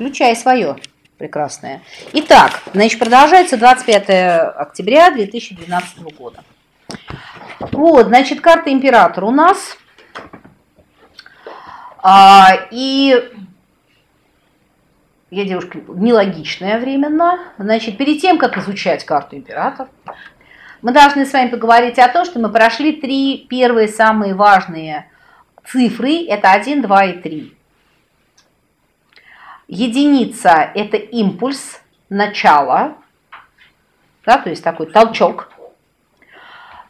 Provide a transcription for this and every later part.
включай свое прекрасное. Итак, значит, продолжается 25 октября 2012 года. Вот, значит, карта императора у нас. А, и я девушка нелогичная временно. Значит, перед тем, как изучать карту император, мы должны с вами поговорить о том, что мы прошли три первые самые важные цифры. Это 1, 2 и 3. Единица – это импульс, начало, да, то есть такой толчок.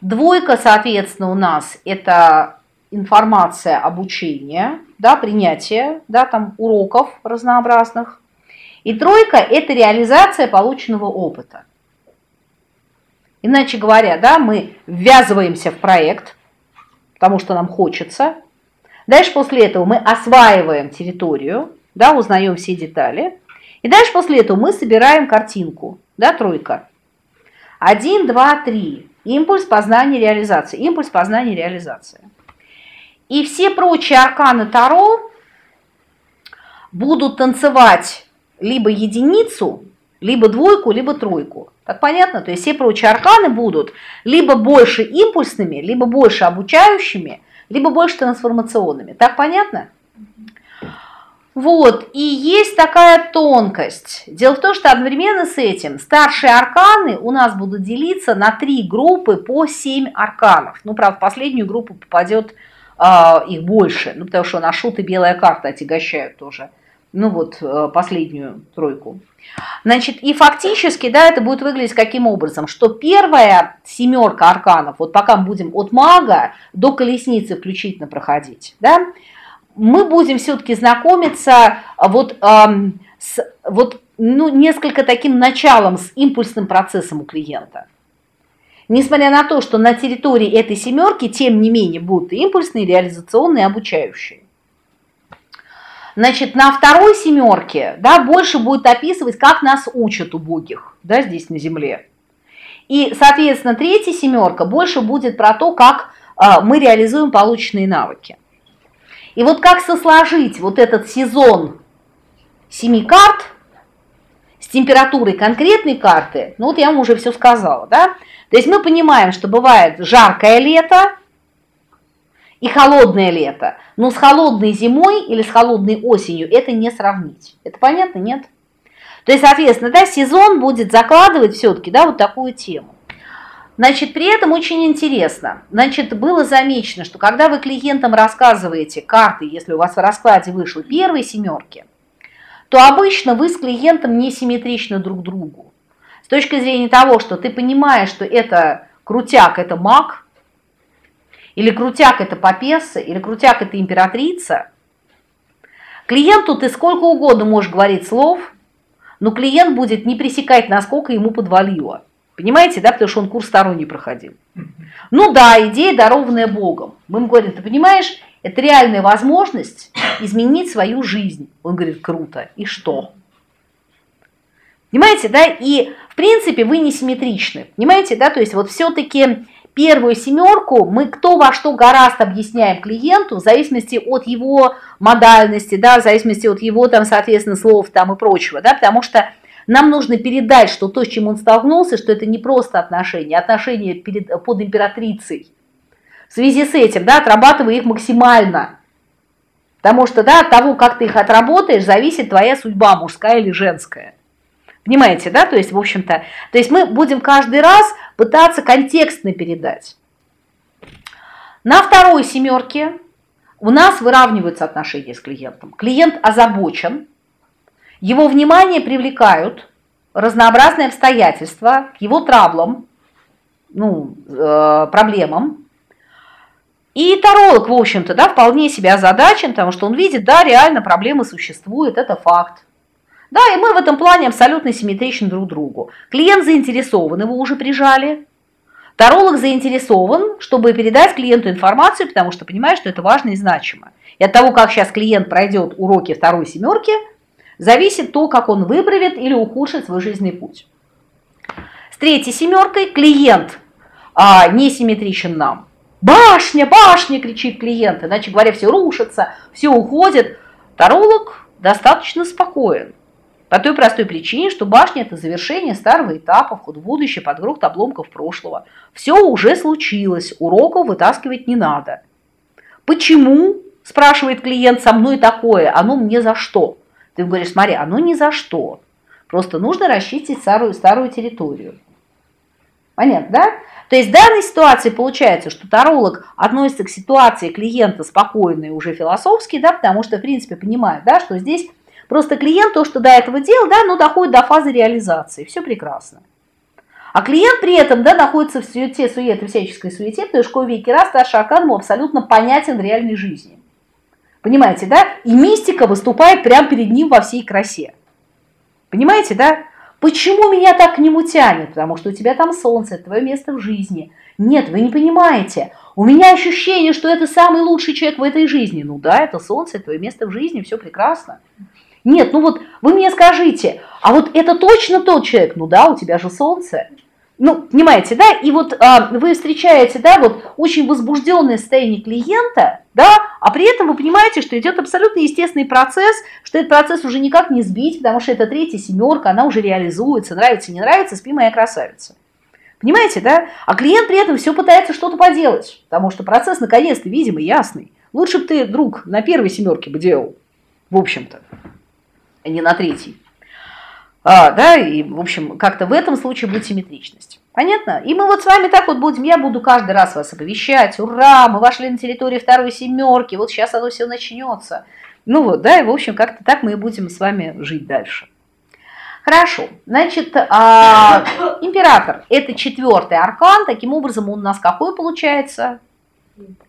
Двойка, соответственно, у нас это информация обучения, да, принятие да, там, уроков разнообразных. И тройка – это реализация полученного опыта. Иначе говоря, да, мы ввязываемся в проект, потому что нам хочется. Дальше после этого мы осваиваем территорию, да, узнаем все детали. И дальше после этого мы собираем картинку, да, тройка. Один, два, три. Импульс, познание, реализация. Импульс, познание, реализация. И все прочие арканы Таро будут танцевать либо единицу, либо двойку, либо тройку. Так понятно? То есть все прочие арканы будут либо больше импульсными, либо больше обучающими, либо больше трансформационными. Так понятно? Вот, и есть такая тонкость. Дело в том, что одновременно с этим старшие арканы у нас будут делиться на три группы по семь арканов. Ну, правда, в последнюю группу попадет э, их больше, ну, потому что на шут и белая карта отягощают тоже ну вот э, последнюю тройку. Значит, и фактически, да, это будет выглядеть каким образом, что первая семерка арканов, вот пока мы будем от мага до колесницы включительно проходить, да, мы будем все-таки знакомиться вот, эм, с вот, ну, несколько таким началом, с импульсным процессом у клиента. Несмотря на то, что на территории этой семерки, тем не менее, будут импульсные, реализационные, обучающие. Значит, на второй семерке, да, больше будет описывать, как нас учат убогих, да, здесь на земле. И, соответственно, третья семерка больше будет про то, как э, мы реализуем полученные навыки. И вот как сосложить вот этот сезон семи карт с температурой конкретной карты, ну вот я вам уже все сказала, да? То есть мы понимаем, что бывает жаркое лето, и холодное лето. Но с холодной зимой или с холодной осенью это не сравнить. Это понятно, нет? То есть, соответственно, да, сезон будет закладывать все-таки да, вот такую тему. Значит, при этом очень интересно. Значит, было замечено, что когда вы клиентам рассказываете карты, если у вас в раскладе вышло первые семерки, то обычно вы с клиентом не симметричны друг другу. С точки зрения того, что ты понимаешь, что это крутяк, это маг, или крутяк это попесса, или крутяк это императрица, клиенту ты сколько угодно можешь говорить слов, но клиент будет не пресекать, насколько ему подвалило. Понимаете, да, потому что он курс сторонний проходил. Ну да, идея, дарованная Богом. Мы ему говорим, ты понимаешь, это реальная возможность изменить свою жизнь. Он говорит, круто. И что? Понимаете, да? И, в принципе, вы не симметричны. Понимаете, да? То есть вот все-таки Первую семерку мы кто во что гораст объясняем клиенту в зависимости от его модальности, да, в зависимости от его, там, соответственно, слов там и прочего, да, потому что нам нужно передать, что то, с чем он столкнулся, что это не просто отношения, отношения перед, под императрицей. В связи с этим, да, отрабатывай их максимально. Потому что, да, от того, как ты их отработаешь, зависит твоя судьба, мужская или женская. Понимаете, да? То есть, в общем-то, то есть мы будем каждый раз пытаться контекстно передать. На второй семерке у нас выравниваются отношения с клиентом. Клиент озабочен, его внимание привлекают разнообразные обстоятельства к его траблам, ну, э, проблемам. И таролог, в общем-то, да, вполне себя озадачен, потому что он видит, да, реально проблемы существуют, это факт. Да, и мы в этом плане абсолютно симметричны друг другу. Клиент заинтересован, его уже прижали. Таролог заинтересован, чтобы передать клиенту информацию, потому что понимает, что это важно и значимо. И от того, как сейчас клиент пройдет уроки второй семерки, зависит то, как он выправит или ухудшит свой жизненный путь. С третьей семеркой клиент а, не симметричен нам. Башня, башня, кричит клиент, иначе говоря, все рушится, все уходит. Таролог достаточно спокоен. По той простой причине, что башня – это завершение старого этапа, вход в будущее, подгрохт обломков прошлого. Все уже случилось, уроков вытаскивать не надо. Почему, спрашивает клиент, со мной такое, оно мне за что? Ты говоришь, смотри, оно не за что. Просто нужно расчистить старую, старую территорию. Понятно, да? То есть в данной ситуации получается, что таролог относится к ситуации клиента спокойно и уже философски, да, потому что, в принципе, понимает, да, что здесь просто клиент то, что до этого делал, да, ну, доходит до фазы реализации, все прекрасно. А клиент при этом, да, находится в суете, суете, всяческой суете, потому что веки раз старший аркан ему абсолютно понятен в реальной жизни. Понимаете, да? И мистика выступает прямо перед ним во всей красе. Понимаете, да? Почему меня так к нему тянет? Потому что у тебя там солнце, это твое место в жизни. Нет, вы не понимаете. У меня ощущение, что это самый лучший человек в этой жизни. Ну да, это солнце, это твое место в жизни, все прекрасно. Нет, ну вот вы мне скажите, а вот это точно тот человек? Ну да, у тебя же солнце. Ну, понимаете, да? И вот а, вы встречаете, да, вот очень возбужденное состояние клиента, да, а при этом вы понимаете, что идет абсолютно естественный процесс, что этот процесс уже никак не сбить, потому что это третья семерка, она уже реализуется, нравится, не нравится, спи моя красавица. Понимаете, да? А клиент при этом все пытается что-то поделать, потому что процесс наконец-то видимый, ясный. Лучше бы ты, друг, на первой семерке бы делал, в общем-то, а не на третьей. А, да, и, в общем, как-то в этом случае будет симметричность. Понятно? И мы вот с вами так вот будем, я буду каждый раз вас оповещать, ура, мы вошли на территорию второй семерки, вот сейчас оно все начнется. Ну вот, да, и в общем, как-то так мы и будем с вами жить дальше. Хорошо, значит, а, император – это четвертый аркан, таким образом он у нас какой получается?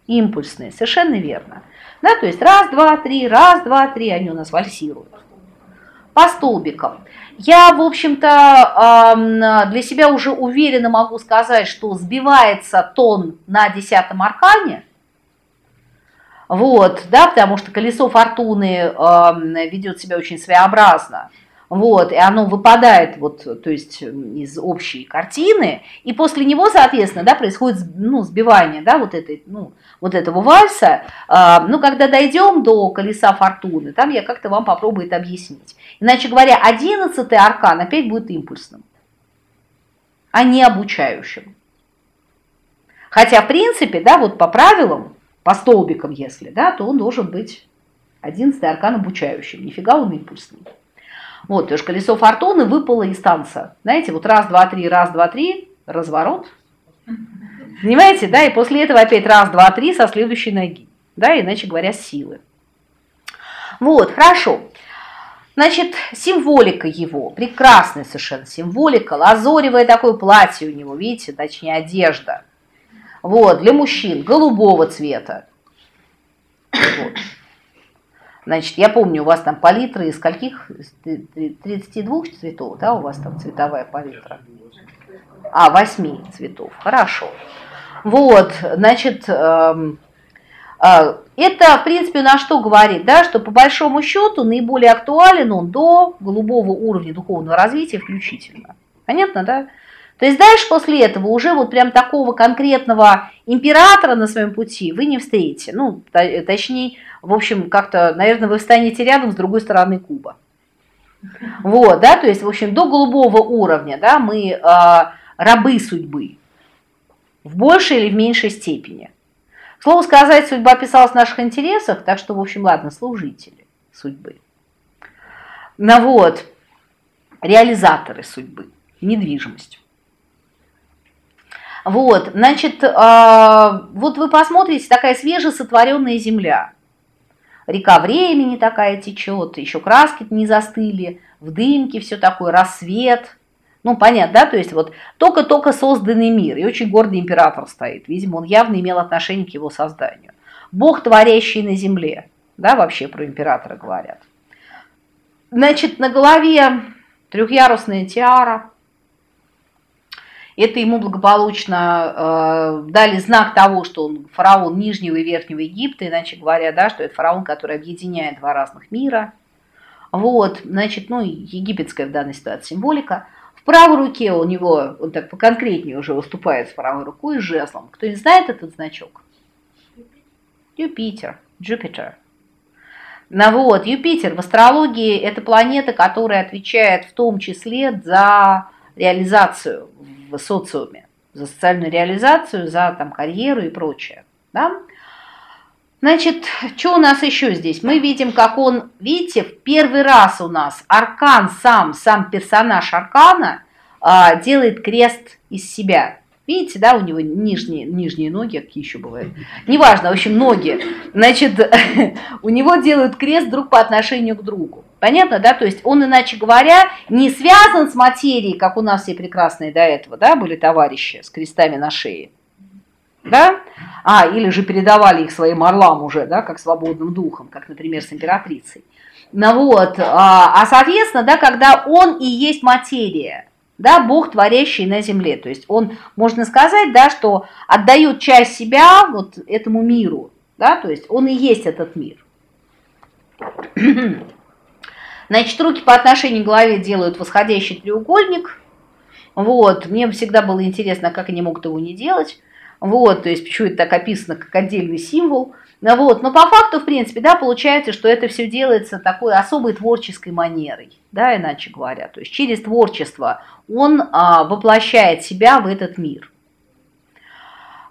Импульсный, совершенно верно. Да, то есть раз, два, три, раз, два, три, они у нас вальсируют. По столбикам. Я, в общем-то, для себя уже уверенно могу сказать, что сбивается тон на десятом аркане. Вот, да, потому что колесо фортуны ведет себя очень своеобразно. Вот, и оно выпадает вот, то есть из общей картины, и после него, соответственно, да, происходит ну, сбивание, да, вот этой, ну, вот этого вальса. Ну, когда дойдем до колеса фортуны, там я как-то вам попробую это объяснить. Иначе говоря, одиннадцатый аркан опять будет импульсным, а не обучающим. Хотя, в принципе, да, вот по правилам, по столбикам, если, да, то он должен быть одиннадцатый аркан обучающим. Нифига он импульсный. Вот, то есть колесо фортуны выпало из танца. Знаете, вот раз, два, три, раз, два, три, разворот. Понимаете, да, и после этого опять раз, два, три со следующей ноги. Да, иначе говоря, силы. Вот, хорошо. Значит, символика его, прекрасная совершенно символика, лазоревое такое платье у него, видите, точнее одежда. Вот, для мужчин голубого цвета. Вот. Значит, я помню, у вас там палитра из скольких? 32 цветов, да, у вас там цветовая палитра? А, 8 цветов, хорошо. Вот, значит, эм, это, в принципе, на что говорит, да, что по большому счету наиболее актуален он до голубого уровня духовного развития включительно. Понятно, да? То есть дальше после этого уже вот прям такого конкретного императора на своем пути вы не встретите. Ну, точнее, в общем, как-то, наверное, вы встанете рядом с другой стороны куба. Вот, да, то есть, в общем, до голубого уровня, да, мы э, рабы судьбы в большей или в меньшей степени. Слово сказать, судьба писалась в наших интересах, так что, в общем, ладно, служители судьбы. Ну вот, реализаторы судьбы, недвижимость. Вот, значит, э, вот вы посмотрите, такая свежесотворенная земля. Река времени такая течет, еще краски не застыли, в дымке все такое, рассвет. Ну, понятно, да, то есть вот только-только созданный мир, и очень гордый император стоит. Видимо, он явно имел отношение к его созданию. Бог, творящий на земле, да, вообще про императора говорят. Значит, на голове трехъярусная тиара, это ему благополучно э, дали знак того, что он фараон Нижнего и Верхнего Египта, иначе говоря, да, что это фараон, который объединяет два разных мира. Вот, значит, ну, египетская в данной ситуации символика. Правой руке у него, он так поконкретнее уже выступает с правой рукой, жезлом. Кто не знает этот значок? Юпитер, Джупитер. Ну вот, Юпитер в астрологии это планета, которая отвечает в том числе за реализацию в социуме, за социальную реализацию, за там карьеру и прочее. Да? Значит, что у нас еще здесь? Мы видим, как он, видите, в первый раз у нас аркан сам, сам персонаж аркана а, делает крест из себя. Видите, да, у него нижние, нижние ноги, какие еще бывают. Неважно, в общем, ноги. Значит, у него делают крест друг по отношению к другу. Понятно, да? То есть он, иначе говоря, не связан с материей, как у нас все прекрасные до этого, да, были товарищи с крестами на шее. Да? А, или же передавали их своим орлам уже, да, как свободным духом, как, например, с императрицей. Ну вот, а, а соответственно, да, когда он и есть материя, да, Бог, творящий на земле. То есть он, можно сказать, да, что отдает часть себя вот этому миру, да, то есть он и есть этот мир. Значит, руки по отношению к голове делают восходящий треугольник. Вот, мне всегда было интересно, как они могут его не делать. Вот, то есть почему это так описано как отдельный символ. Ну вот, но по факту, в принципе, да, получается, что это все делается такой особой творческой манерой, да, иначе говоря. То есть через творчество он а, воплощает себя в этот мир.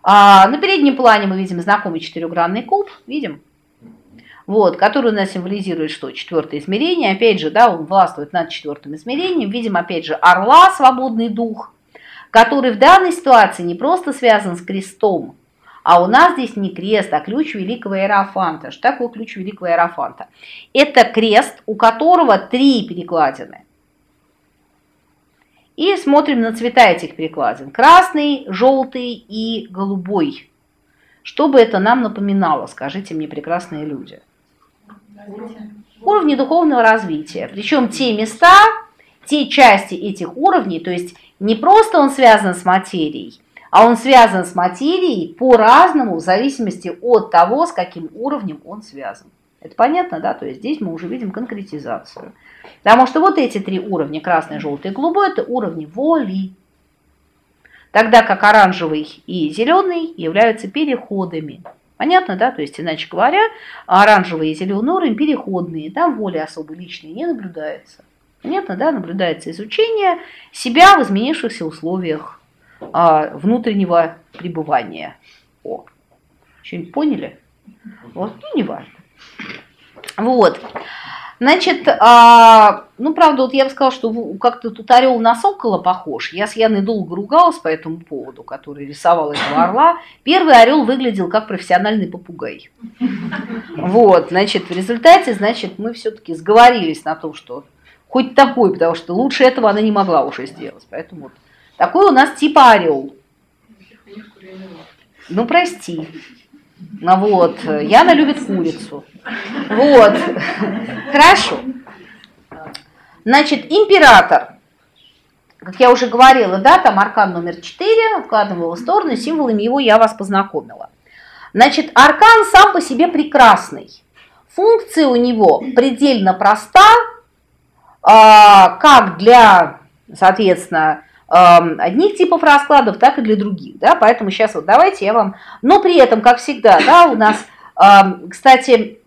А, на переднем плане мы видим знакомый четырехгранный куб, видим? Вот, который у нас символизирует что? Четвертое измерение. Опять же, да, он властвует над четвертым измерением. Видим, опять же, орла, свободный дух, который в данной ситуации не просто связан с крестом, а у нас здесь не крест, а ключ великого Иерофанта. Что такое ключ великого Иерофанта? Это крест, у которого три перекладины. И смотрим на цвета этих перекладин. Красный, желтый и голубой. Что бы это нам напоминало, скажите мне, прекрасные люди? Уровни духовного развития. Причем те места, те части этих уровней, то есть не просто он связан с материей, а он связан с материей по-разному, в зависимости от того, с каким уровнем он связан. Это понятно, да? То есть здесь мы уже видим конкретизацию. Потому что вот эти три уровня, красный, желтый и голубой, это уровни воли. Тогда как оранжевый и зеленый являются переходами. Понятно, да? То есть, иначе говоря, оранжевый и зеленый уровень переходные, там воли особо личной не наблюдается. Понятно, да? Наблюдается изучение себя в изменившихся условиях а, внутреннего пребывания. О, что-нибудь поняли? Вот, ну, не важно. Вот. Значит, а, ну, правда, вот я бы сказала, что как-то тут орел на сокола похож. Я с Яной долго ругалась по этому поводу, который рисовал этого орла. Первый орел выглядел как профессиональный попугай. Вот, значит, в результате, значит, мы все-таки сговорились на том, что хоть такой, потому что лучше этого она не могла уже сделать. Поэтому вот такой у нас типа орел. Ну, прости. Ну вот, Яна любит курицу. Вот, хорошо. Значит, император. Как я уже говорила, да, там аркан номер 4, откладываю его в сторону, символами его я вас познакомила. Значит, аркан сам по себе прекрасный. Функция у него предельно проста, как для, соответственно, одних типов раскладов, так и для других, да, поэтому сейчас вот давайте я вам, но при этом, как всегда, да, у нас, кстати,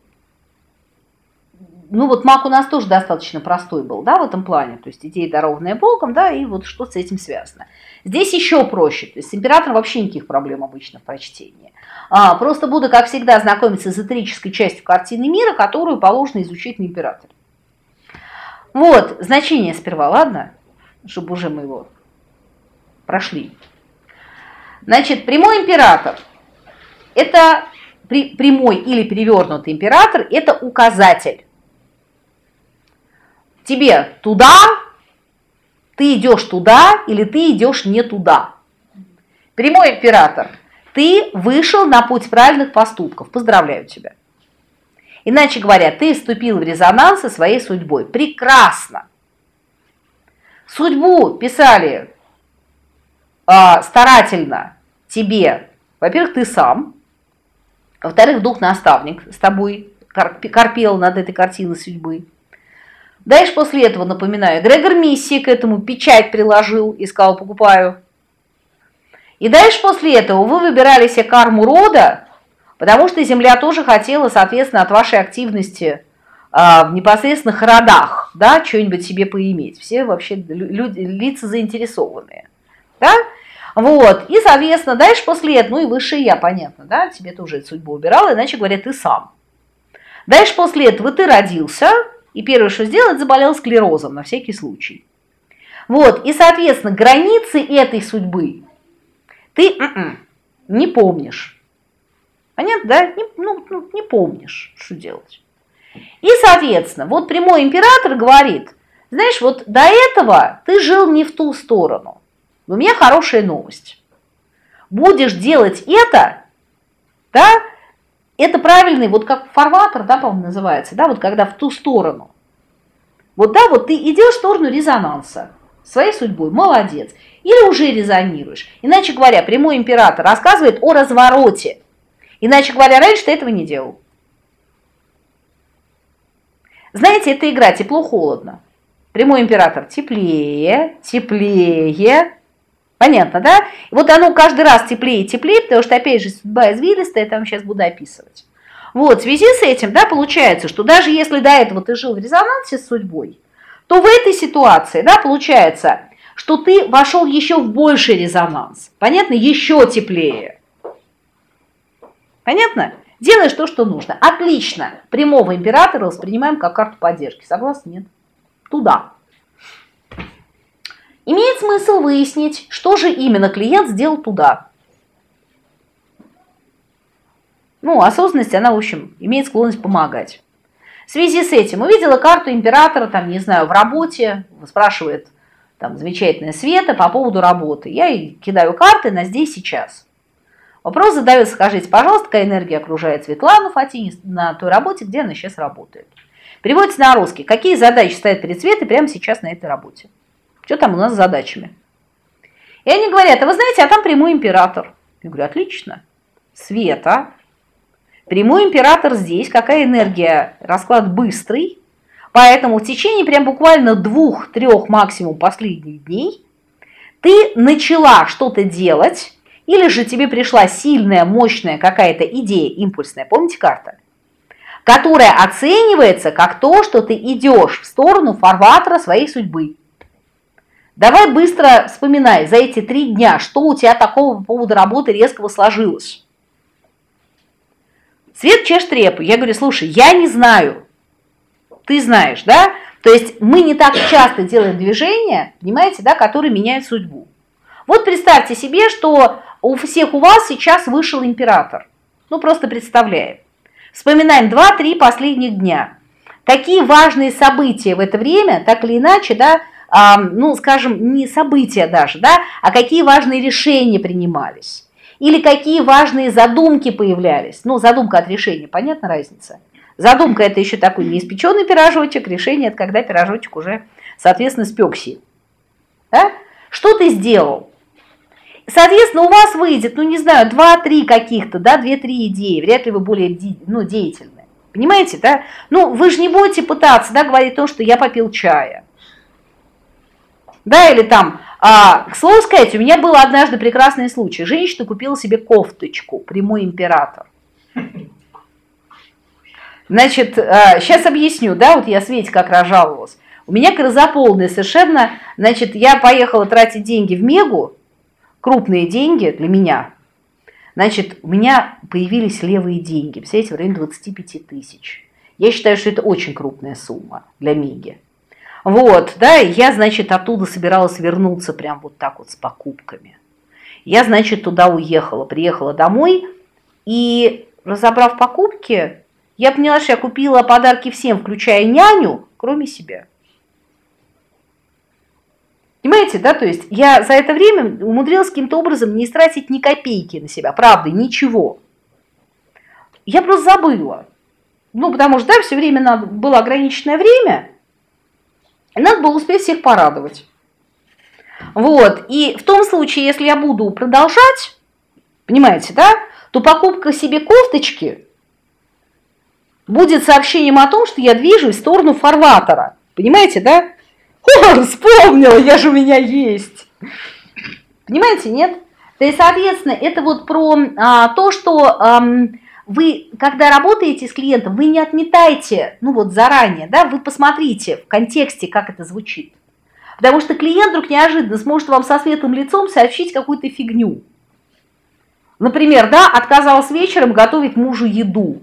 ну вот маг у нас тоже достаточно простой был, да, в этом плане, то есть идея, дарованная Богом, да, и вот что с этим связано. Здесь еще проще, то есть с императором вообще никаких проблем обычно в прочтении. А, просто буду, как всегда, знакомиться с эзотерической частью картины мира, которую положено изучить на императоре. Вот, значение сперва, ладно, чтобы уже мы его прошли. Значит, прямой император – это прямой или перевернутый император – это указатель. Тебе туда, ты идешь туда или ты идешь не туда. Прямой император – ты вышел на путь правильных поступков. Поздравляю тебя. Иначе говоря, ты вступил в резонанс со своей судьбой. Прекрасно. Судьбу писали а, старательно тебе, во-первых, ты сам, во-вторых, дух-наставник с тобой корпел над этой картиной судьбы. Дальше после этого, напоминаю, Грегор Мисси к этому печать приложил и сказал «покупаю». И дальше после этого вы выбирали себе карму рода, потому что Земля тоже хотела, соответственно, от вашей активности а, в непосредственных родах, да, что-нибудь себе поиметь. Все вообще люди, лица заинтересованные, да. Вот, и, соответственно, дальше после этого, ну и высшее я, понятно, да, тебе тоже эту судьбу убирала, иначе говоря, ты сам. Дальше после этого ты родился, и первое, что сделать, заболел склерозом на всякий случай. Вот, и, соответственно, границы этой судьбы ты м-м, не помнишь. Понятно, да? Не, ну, ну, не помнишь, что делать. И, соответственно, вот прямой император говорит, знаешь, вот до этого ты жил не в ту сторону. У меня хорошая новость. Будешь делать это, да, это правильный, вот как фарватер, да, по-моему, называется, да, вот когда в ту сторону. Вот, да, вот ты идешь в сторону резонанса своей судьбой, молодец. Или уже резонируешь. Иначе говоря, прямой император рассказывает о развороте. Иначе говоря, раньше ты этого не делал. Знаете, это игра тепло-холодно. Прямой император теплее, теплее. Понятно, да? И вот оно каждый раз теплее и теплее, потому что, опять же, судьба извилистая, я там сейчас буду описывать. Вот, в связи с этим, да, получается, что даже если до этого ты жил в резонансе с судьбой, то в этой ситуации, да, получается, что ты вошел еще в больший резонанс. Понятно? Еще теплее. Понятно? Делаешь то, что нужно. Отлично. Прямого императора воспринимаем как карту поддержки. Согласны? Нет. Туда. Имеет смысл выяснить, что же именно клиент сделал туда. Ну, осознанность, она, в общем, имеет склонность помогать. В связи с этим увидела карту императора, там, не знаю, в работе, спрашивает там замечательная Света по поводу работы. Я ей кидаю карты на здесь сейчас. Вопрос задается, скажите, пожалуйста, какая энергия окружает Светлану Фатини на той работе, где она сейчас работает. Переводится на русский. Какие задачи стоят перед Светой прямо сейчас на этой работе? Что там у нас с задачами? И они говорят, а вы знаете, а там прямой император. Я говорю, отлично. Света, прямой император здесь, какая энергия, расклад быстрый, Поэтому в течение прям буквально двух-трех максимум последних дней ты начала что-то делать, или же тебе пришла сильная, мощная какая-то идея, импульсная, помните карта? Которая оценивается как то, что ты идешь в сторону фарватера своей судьбы. Давай быстро вспоминай за эти три дня, что у тебя такого по поводу работы резкого сложилось. Свет чешет репу. Я говорю, слушай, я не знаю, ты знаешь, да? То есть мы не так часто делаем движения, понимаете, да, которые меняют судьбу. Вот представьте себе, что у всех у вас сейчас вышел император. Ну, просто представляем. Вспоминаем 2-3 последних дня. Какие важные события в это время, так или иначе, да, а, ну, скажем, не события даже, да, а какие важные решения принимались. Или какие важные задумки появлялись. Ну, задумка от решения, понятна разница? Задумка это еще такой неиспеченный пирожочек, решение это когда пирожочек уже, соответственно, спекся. Да? Что ты сделал? Соответственно, у вас выйдет, ну не знаю, 2-3 каких-то, да, 2-3 идеи, вряд ли вы более ну, деятельны. Понимаете, да? Ну, вы же не будете пытаться, да, говорить то, что я попил чая. Да, или там, а, к слову сказать, у меня был однажды прекрасный случай. Женщина купила себе кофточку, прямой император. Значит, сейчас а, объясню, да, вот я Свете как разжаловалась. У меня крыза полная совершенно. Значит, я поехала тратить деньги в Мегу, крупные деньги для меня. Значит, у меня появились левые деньги, представляете, в районе 25 тысяч. Я считаю, что это очень крупная сумма для Меги. Вот, да, я, значит, оттуда собиралась вернуться прям вот так вот с покупками. Я, значит, туда уехала, приехала домой и, разобрав покупки, я поняла, что я купила подарки всем, включая няню, кроме себя. Понимаете, да? То есть я за это время умудрилась каким-то образом не истратить ни копейки на себя, правда, ничего. Я просто забыла. Ну, потому что, да, все время надо, было ограниченное время, и надо было успеть всех порадовать. Вот, и в том случае, если я буду продолжать, понимаете, да, то покупка себе кофточки будет сообщением о том, что я движусь в сторону фарватера. Понимаете, да? О, вспомнила, я же у меня есть. Понимаете, нет? То есть, соответственно, это вот про а, то, что а, вы, когда работаете с клиентом, вы не отметайте, ну вот заранее, да, вы посмотрите в контексте, как это звучит. Потому что клиент вдруг неожиданно сможет вам со светлым лицом сообщить какую-то фигню. Например, да, отказалась вечером готовить мужу еду.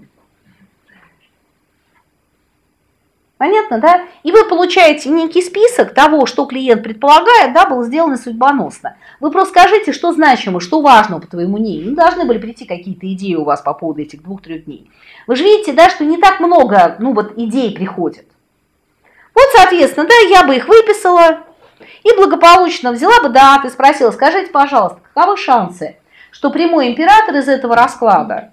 Понятно, да? И вы получаете некий список того, что клиент предполагает, да, было сделано судьбоносно. Вы просто скажите, что значимо, что важно по твоему мнению. Ну, должны были прийти какие-то идеи у вас по поводу этих двух-трех дней. Вы же видите, да, что не так много, ну, вот идей приходит. Вот, соответственно, да, я бы их выписала и благополучно взяла бы даты, спросила, скажите, пожалуйста, каковы шансы, что прямой император из этого расклада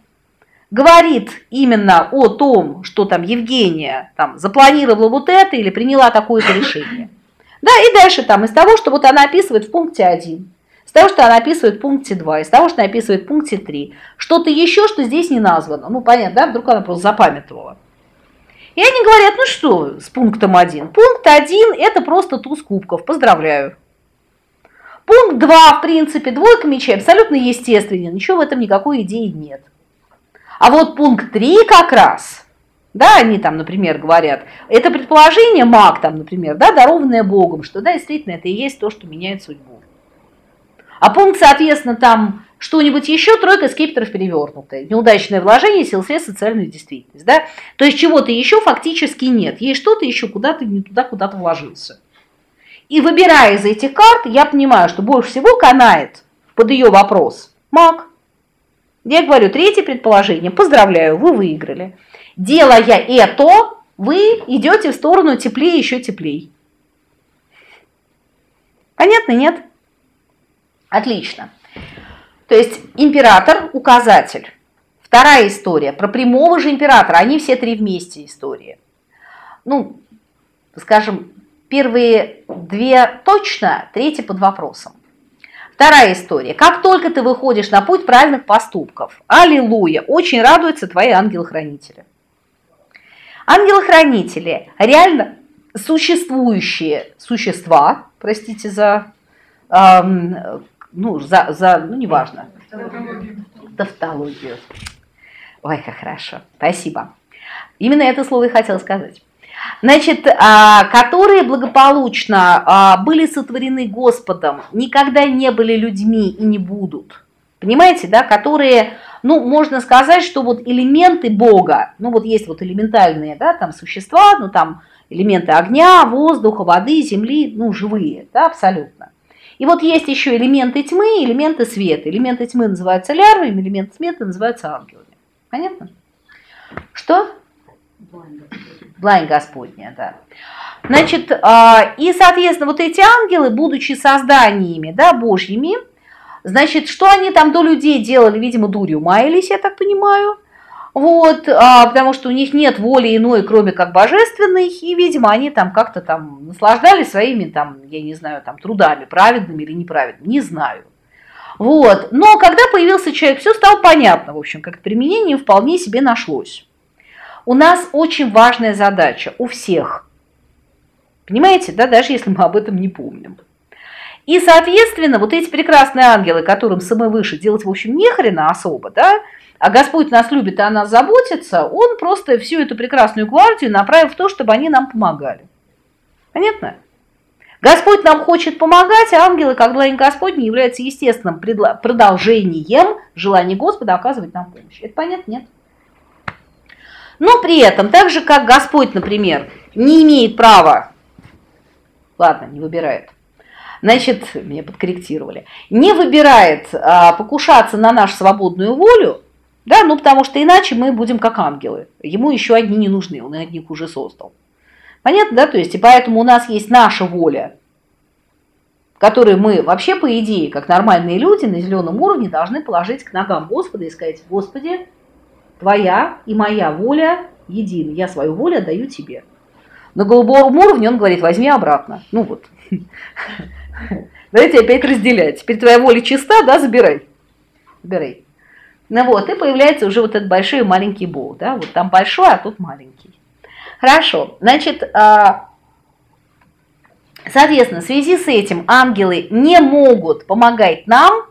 говорит именно о том, что там Евгения там запланировала вот это или приняла такое-то решение. Да, и дальше там из того, что вот она описывает в пункте 1, из того, что она описывает в пункте 2, из того, что она описывает в пункте 3, что-то еще, что здесь не названо. Ну, понятно, да, вдруг она просто запамятовала. И они говорят, ну что с пунктом 1? Пункт 1 это просто туз кубков, поздравляю. Пункт 2, в принципе, двойка мечей абсолютно естественен, ничего в этом никакой идеи нет. А вот пункт 3 как раз, да, они там, например, говорят, это предположение маг там, например, да, дарованное Богом, что да, действительно, это и есть то, что меняет судьбу. А пункт, соответственно, там что-нибудь еще, тройка скипетров перевернутая. Неудачное вложение сил средств социальную действительность. Да? То есть чего-то еще фактически нет. Есть что-то еще, куда ты не туда куда-то вложился. И выбирая из этих карт, я понимаю, что больше всего канает под ее вопрос маг. Я говорю, третье предположение, поздравляю, вы выиграли. Делая это, вы идете в сторону теплее, еще теплей. Понятно, нет? Отлично. То есть император – указатель. Вторая история про прямого же императора. Они все три вместе истории. Ну, скажем, первые две точно, третья под вопросом. Вторая история. Как только ты выходишь на путь правильных поступков, аллилуйя, очень радуются твои ангелы-хранители. Ангелы-хранители реально существующие существа, простите за, эм, ну, за, за, ну, неважно. Тавтологию. Ой, как хорошо. Спасибо. Именно это слово и хотела сказать значит, а, которые благополучно а, были сотворены Господом, никогда не были людьми и не будут. Понимаете, да, которые, ну, можно сказать, что вот элементы Бога, ну, вот есть вот элементальные, да, там существа, ну, там элементы огня, воздуха, воды, земли, ну, живые, да, абсолютно. И вот есть еще элементы тьмы, элементы света. Элементы тьмы называются лярвами, элементы света называются ангелами. Понятно? Что? Блань Господня, да. Значит, а, и, соответственно, вот эти ангелы, будучи созданиями, да, божьими, значит, что они там до людей делали, видимо, дурью маялись, я так понимаю, вот, а, потому что у них нет воли иной, кроме как божественной, и, видимо, они там как-то там наслаждались своими, там, я не знаю, там, трудами, праведными или неправедными, не знаю. Вот, но когда появился человек, все стало понятно, в общем, как применение вполне себе нашлось у нас очень важная задача, у всех. Понимаете, да, даже если мы об этом не помним. И, соответственно, вот эти прекрасные ангелы, которым самы выше делать, в общем, не хрена особо, да, а Господь нас любит и о нас заботится, Он просто всю эту прекрасную гвардию направил в то, чтобы они нам помогали. Понятно? Господь нам хочет помогать, а ангелы, как длань Господня, являются естественным продолжением желания Господа оказывать нам помощь. Это понятно? Нет? Но при этом, так же как Господь, например, не имеет права, ладно, не выбирает, значит, меня подкорректировали, не выбирает а, покушаться на нашу свободную волю, да, ну потому что иначе мы будем как ангелы. Ему еще одни не нужны, он одних уже создал. Понятно, да? То есть, и поэтому у нас есть наша воля, которую мы вообще, по идее, как нормальные люди на зеленом уровне должны положить к ногам Господа и сказать, Господи, Твоя и моя воля едины. Я свою волю отдаю тебе. На голубом уровне он говорит, возьми обратно. Ну вот. Давайте опять разделять. Теперь твоя воля чиста, да, забирай. Забирай. Ну вот, и появляется уже вот этот большой и маленький бог, да, вот там большой, а тут маленький. Хорошо, значит, а, соответственно, в связи с этим ангелы не могут помогать нам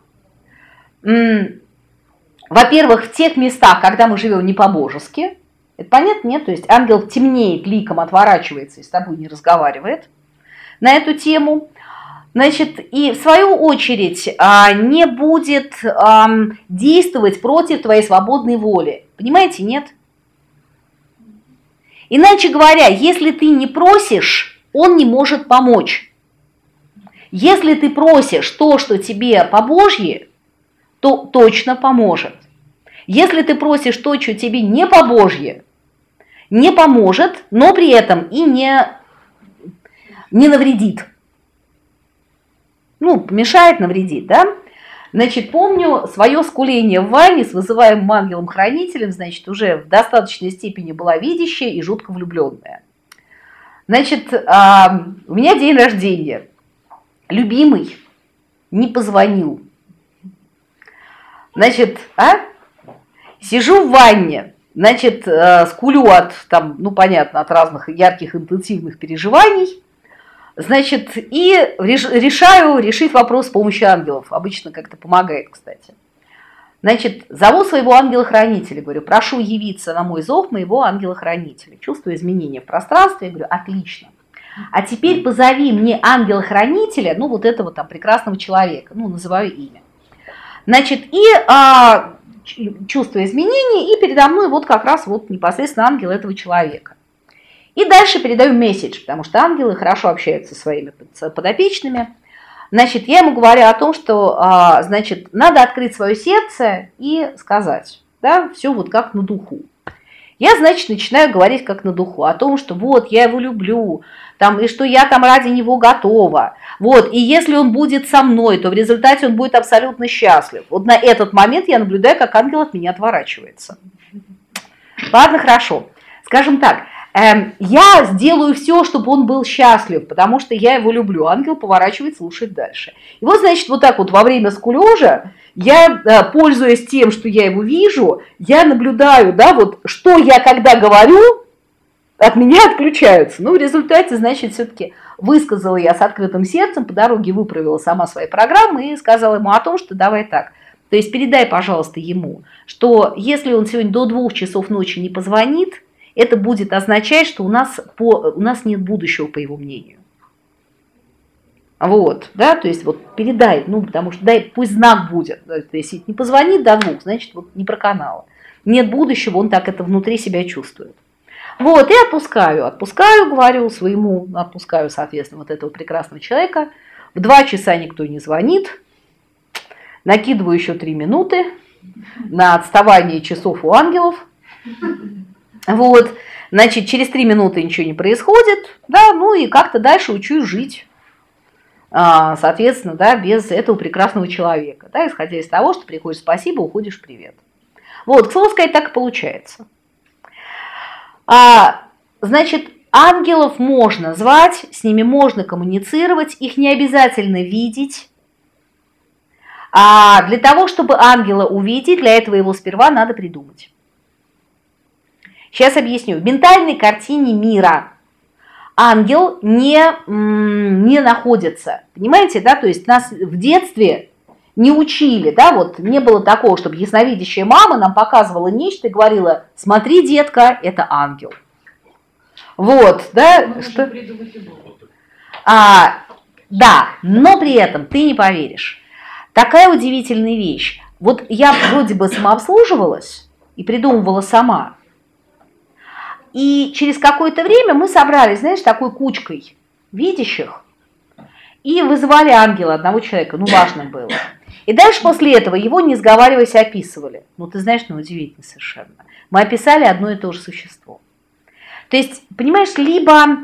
во-первых, в тех местах, когда мы живем не по-божески, это понятно, нет? То есть ангел темнеет, ликом отворачивается и с тобой не разговаривает на эту тему. Значит, и в свою очередь а, не будет действовать против твоей свободной воли. Понимаете, нет? Иначе говоря, если ты не просишь, он не может помочь. Если ты просишь то, что тебе по Божье, то точно поможет. Если ты просишь то, что тебе не по Божье, не поможет, но при этом и не, не навредит. Ну, мешает, навредит, да? Значит, помню свое скуление в ванне с вызываемым ангелом-хранителем, значит, уже в достаточной степени была видящая и жутко влюбленная. Значит, а, у меня день рождения. Любимый не позвонил. Значит, а? Сижу в ванне, значит, э, скулю от, там, ну, понятно, от разных ярких интенсивных переживаний. Значит, и решаю решить вопрос с помощью ангелов. Обычно как-то помогает, кстати. Значит, зову своего ангела-хранителя, говорю, прошу явиться на мой зов моего ангела-хранителя. Чувствую изменения в пространстве, я говорю, отлично. А теперь позови мне ангела-хранителя, ну, вот этого там прекрасного человека, ну, называю имя. Значит, и а, чувство изменений, и передо мной вот как раз вот непосредственно ангел этого человека. И дальше передаю месседж, потому что ангелы хорошо общаются со своими подопечными. Значит, я ему говорю о том, что, а, значит, надо открыть свое сердце и сказать, да, все вот как на духу. Я, значит, начинаю говорить как на духу о том, что вот, я его люблю, там, и что я там ради него готова. Вот, и если он будет со мной, то в результате он будет абсолютно счастлив. Вот на этот момент я наблюдаю, как ангел от меня отворачивается. Ладно, хорошо. Скажем так, Эм, я сделаю все, чтобы он был счастлив, потому что я его люблю. Ангел поворачивает, слушает дальше. И вот, значит, вот так вот во время скулежа я, э, пользуясь тем, что я его вижу, я наблюдаю, да, вот что я когда говорю, от меня отключаются. Ну, в результате, значит, все-таки высказала я с открытым сердцем, по дороге выправила сама свои программы и сказала ему о том, что давай так. То есть передай, пожалуйста, ему, что если он сегодня до двух часов ночи не позвонит, это будет означать, что у нас, по, у нас нет будущего, по его мнению. Вот, да, то есть вот передай, ну, потому что дай, пусть знак будет. То если не позвонит до двух, значит, вот не про канал. Нет будущего, он так это внутри себя чувствует. Вот, и отпускаю, отпускаю, говорю своему, отпускаю, соответственно, вот этого прекрасного человека. В два часа никто не звонит, накидываю еще три минуты на отставание часов у ангелов. Вот, значит, через три минуты ничего не происходит, да, ну и как-то дальше учусь жить. А, соответственно, да, без этого прекрасного человека, да, исходя из того, что приходишь спасибо, уходишь привет. Вот, к слову сказать, так и получается. А, значит, ангелов можно звать, с ними можно коммуницировать, их не обязательно видеть. А для того, чтобы ангела увидеть, для этого его сперва надо придумать. Сейчас объясню. В ментальной картине мира ангел не, не находится. Понимаете, да? То есть нас в детстве не учили, да, вот не было такого, чтобы ясновидящая мама нам показывала нечто и говорила, смотри, детка, это ангел. Вот, да, Мы что... А, да, но при этом ты не поверишь. Такая удивительная вещь. Вот я вроде бы самообслуживалась и придумывала сама, и через какое-то время мы собрались, знаешь, такой кучкой видящих и вызывали ангела одного человека, ну важно было. И дальше после этого его, не сговариваясь, описывали. Ну ты знаешь, ну удивительно совершенно. Мы описали одно и то же существо. То есть, понимаешь, либо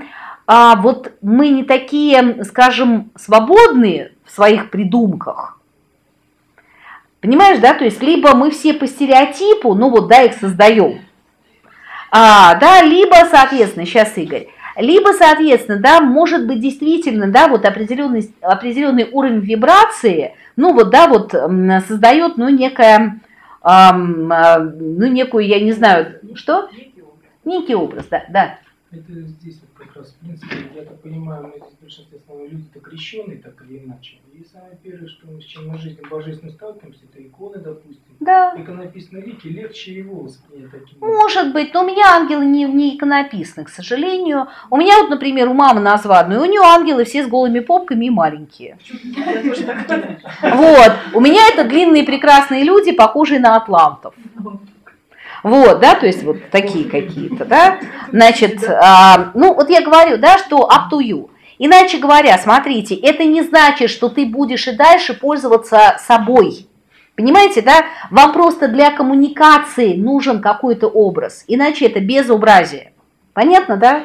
а, вот мы не такие, скажем, свободные в своих придумках, Понимаешь, да? То есть либо мы все по стереотипу, ну вот, да, их создаем. А, да, либо, соответственно, сейчас Игорь, либо, соответственно, да, может быть действительно, да, вот определенный, определенный уровень вибрации, ну вот, да, вот создает, ну, некое, эм, ну, некую, я не знаю, что? Некий образ, да, да. Это здесь вот как раз, в принципе, я так понимаю, мы здесь в большинстве основном люди-то крещеные, так или иначе. И самое первое, что мы с чем мы жизнью божественной сталкиваемся, это иконы, допустим. Да. Иконописные лики, легче его воспринять таким Может быть, но у меня ангелы не, не иконописны, к сожалению. У меня вот, например, у мамы названную, у нее ангелы все с голыми попками и маленькие. Вот. У меня это длинные прекрасные люди, похожие на атлантов. Вот, да, то есть вот такие какие-то, да. Значит, а, ну вот я говорю, да, что up to you. Иначе говоря, смотрите, это не значит, что ты будешь и дальше пользоваться собой. Понимаете, да? Вам просто для коммуникации нужен какой-то образ, иначе это безобразие. Понятно, да?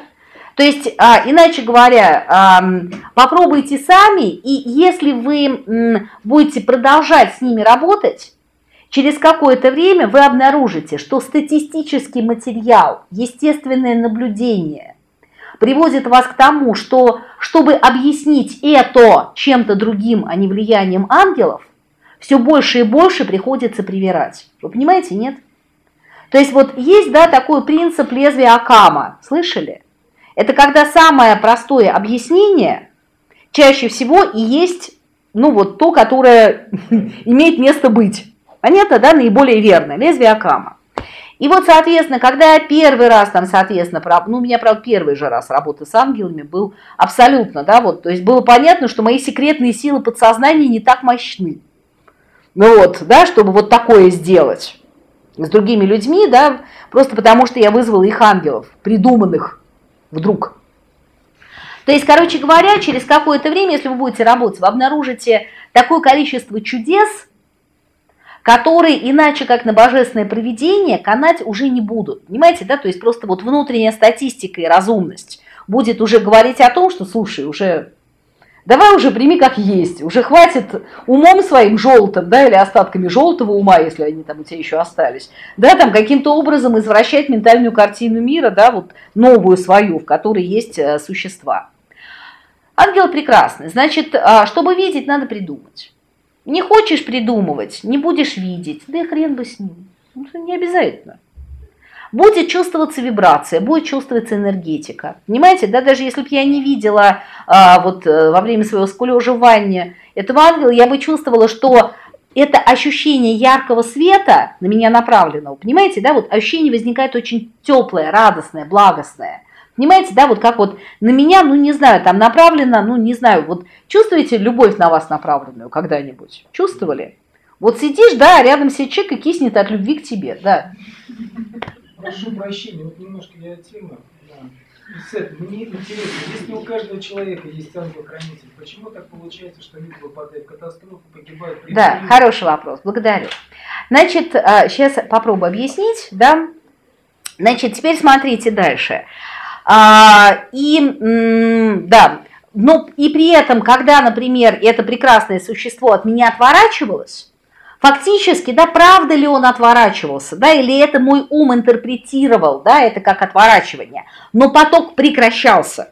То есть, а, иначе говоря, а, попробуйте сами, и если вы м, будете продолжать с ними работать, Через какое-то время вы обнаружите, что статистический материал, естественное наблюдение приводит вас к тому, что чтобы объяснить это чем-то другим, а не влиянием ангелов, все больше и больше приходится привирать. Вы понимаете, нет? То есть вот есть, да, такой принцип лезвия Акама, слышали? Это когда самое простое объяснение чаще всего и есть, ну вот то, которое имеет место быть. Понятно, да, наиболее верно, лезвие Акама. И вот, соответственно, когда я первый раз там, соответственно, ну, у меня, правда, первый же раз работы с ангелами был абсолютно, да, вот, то есть было понятно, что мои секретные силы подсознания не так мощны. Ну вот, да, чтобы вот такое сделать с другими людьми, да, просто потому что я вызвала их ангелов, придуманных вдруг. То есть, короче говоря, через какое-то время, если вы будете работать, вы обнаружите такое количество чудес – которые иначе как на божественное проведение канать уже не будут. Понимаете, да? То есть просто вот внутренняя статистика и разумность будет уже говорить о том, что, слушай, уже давай уже прими как есть, уже хватит умом своим желтым, да, или остатками желтого ума, если они там у тебя еще остались, да, там каким-то образом извращать ментальную картину мира, да, вот новую свою, в которой есть э, существа. Ангел прекрасный, значит, а, чтобы видеть, надо придумать. Не хочешь придумывать, не будешь видеть, да и хрен бы с ним. Ну, не обязательно. Будет чувствоваться вибрация, будет чувствоваться энергетика. Понимаете, да, даже если бы я не видела а, вот э, во время своего скулежа этого ангела, я бы чувствовала, что это ощущение яркого света на меня направленного, понимаете, да, вот ощущение возникает очень теплое, радостное, благостное. Понимаете, да, вот как вот на меня, ну не знаю, там направлено, ну не знаю, вот чувствуете любовь на вас направленную когда-нибудь? Чувствовали? Вот сидишь, да, рядом сидит человек и киснет от любви к тебе, да. Прошу прощения, вот немножко я тема. Да. мне интересно, если у каждого человека есть ангел-хранитель, почему так получается, что люди попадают в катастрофу, погибают? При да, хороший вопрос, благодарю. Значит, сейчас а, попробую объяснить, да. Значит, теперь смотрите дальше. А, и, да, но и при этом, когда, например, это прекрасное существо от меня отворачивалось, фактически, да, правда ли он отворачивался, да, или это мой ум интерпретировал, да, это как отворачивание, но поток прекращался.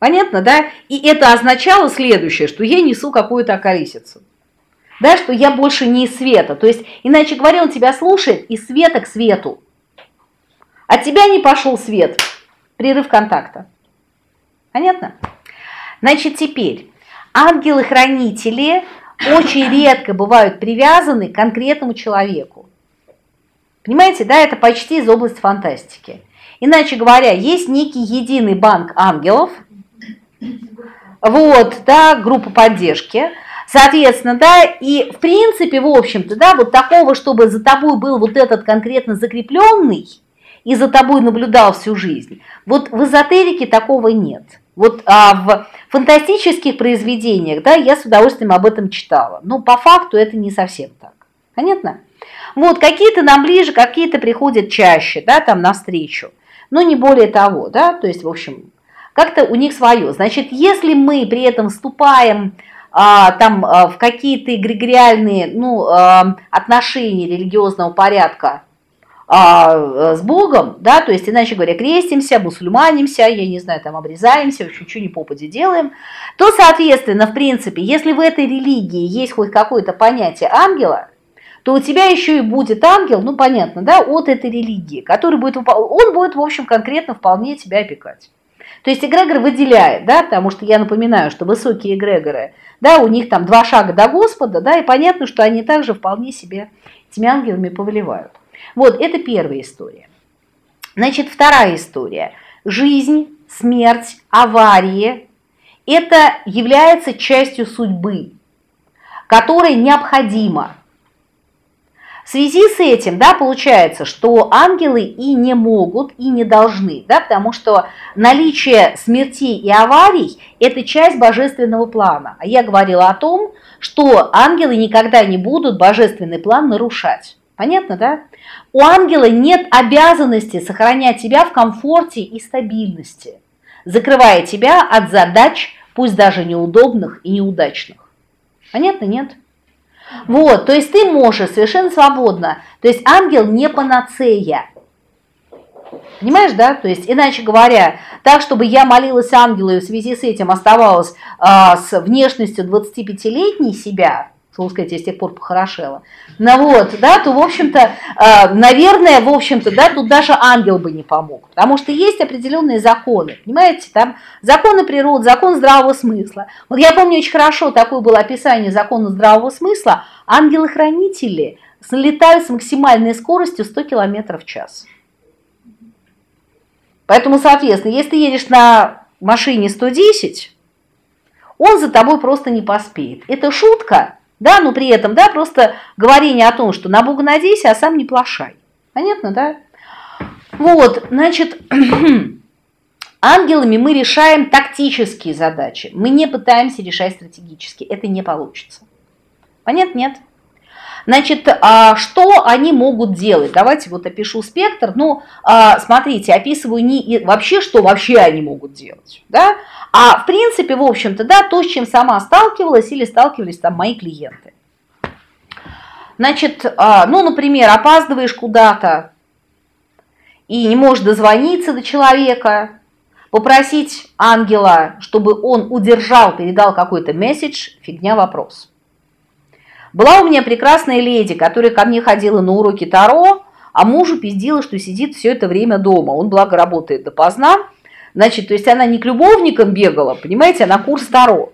Понятно, да? И это означало следующее, что я несу какую-то околесицу. Да, что я больше не из света. То есть, иначе говоря, он тебя слушает из света к свету. От тебя не пошел свет. Прерыв контакта. Понятно? Значит, теперь ангелы-хранители очень редко бывают привязаны к конкретному человеку. Понимаете, да, это почти из области фантастики. Иначе говоря, есть некий единый банк ангелов, вот, да, группа поддержки, Соответственно, да, и в принципе, в общем-то, да, вот такого, чтобы за тобой был вот этот конкретно закрепленный, и за тобой наблюдал всю жизнь. Вот в эзотерике такого нет. Вот а в фантастических произведениях, да, я с удовольствием об этом читала. Но по факту это не совсем так. Понятно? Вот, какие-то нам ближе, какие-то приходят чаще, да, там навстречу. Но не более того, да, то есть, в общем, как-то у них свое. Значит, если мы при этом вступаем а, там а, в какие-то эгрегориальные ну, а, отношения религиозного порядка а, э, с Богом, да, то есть, иначе говоря, крестимся, мусульманимся, я не знаю, там обрезаемся, вообще ничего не попади делаем, то, соответственно, в принципе, если в этой религии есть хоть какое-то понятие ангела, то у тебя еще и будет ангел, ну понятно, да, от этой религии, который будет, он будет, в общем, конкретно вполне тебя опекать. То есть эгрегор выделяет, да, потому что я напоминаю, что высокие эгрегоры, да, у них там два шага до Господа, да, и понятно, что они также вполне себе этими ангелами повелевают. Вот, это первая история. Значит, вторая история. Жизнь, смерть, аварии – это является частью судьбы, которая необходима в связи с этим, да, получается, что ангелы и не могут, и не должны, да, потому что наличие смертей и аварий – это часть божественного плана. А я говорила о том, что ангелы никогда не будут божественный план нарушать. Понятно, да? У ангела нет обязанности сохранять тебя в комфорте и стабильности, закрывая тебя от задач, пусть даже неудобных и неудачных. Понятно, нет? Вот, то есть ты можешь совершенно свободно. То есть ангел не панацея. Понимаешь, да? То есть, иначе говоря, так, чтобы я молилась ангелу и в связи с этим оставалась а, с внешностью 25-летней себя, словно сказать, я с тех пор похорошела. Ну вот, да, то, в общем-то, э, наверное, в общем-то, да, тут даже ангел бы не помог. Потому что есть определенные законы, понимаете, там законы природы, закон здравого смысла. Вот я помню очень хорошо, такое было описание закона здравого смысла. Ангелы-хранители летают с максимальной скоростью 100 км в час. Поэтому, соответственно, если ты едешь на машине 110, он за тобой просто не поспеет. Это шутка, да, но при этом, да, просто говорение о том, что на Бога надейся, а сам не плашай. Понятно, да? Вот, значит, ангелами мы решаем тактические задачи. Мы не пытаемся решать стратегически. Это не получится. Понятно? Нет. Значит, а что они могут делать? Давайте вот опишу спектр. Ну, а, смотрите, описываю не вообще, что вообще они могут делать. Да? А в принципе, в общем-то, да, то, с чем сама сталкивалась или сталкивались там мои клиенты. Значит, а, ну, например, опаздываешь куда-то и не можешь дозвониться до человека, попросить ангела, чтобы он удержал, передал какой-то месседж, фигня вопрос. Была у меня прекрасная леди, которая ко мне ходила на уроки Таро, а мужу пиздила, что сидит все это время дома. Он, благо, работает допоздна, Значит, то есть она не к любовникам бегала, понимаете, она курс Таро.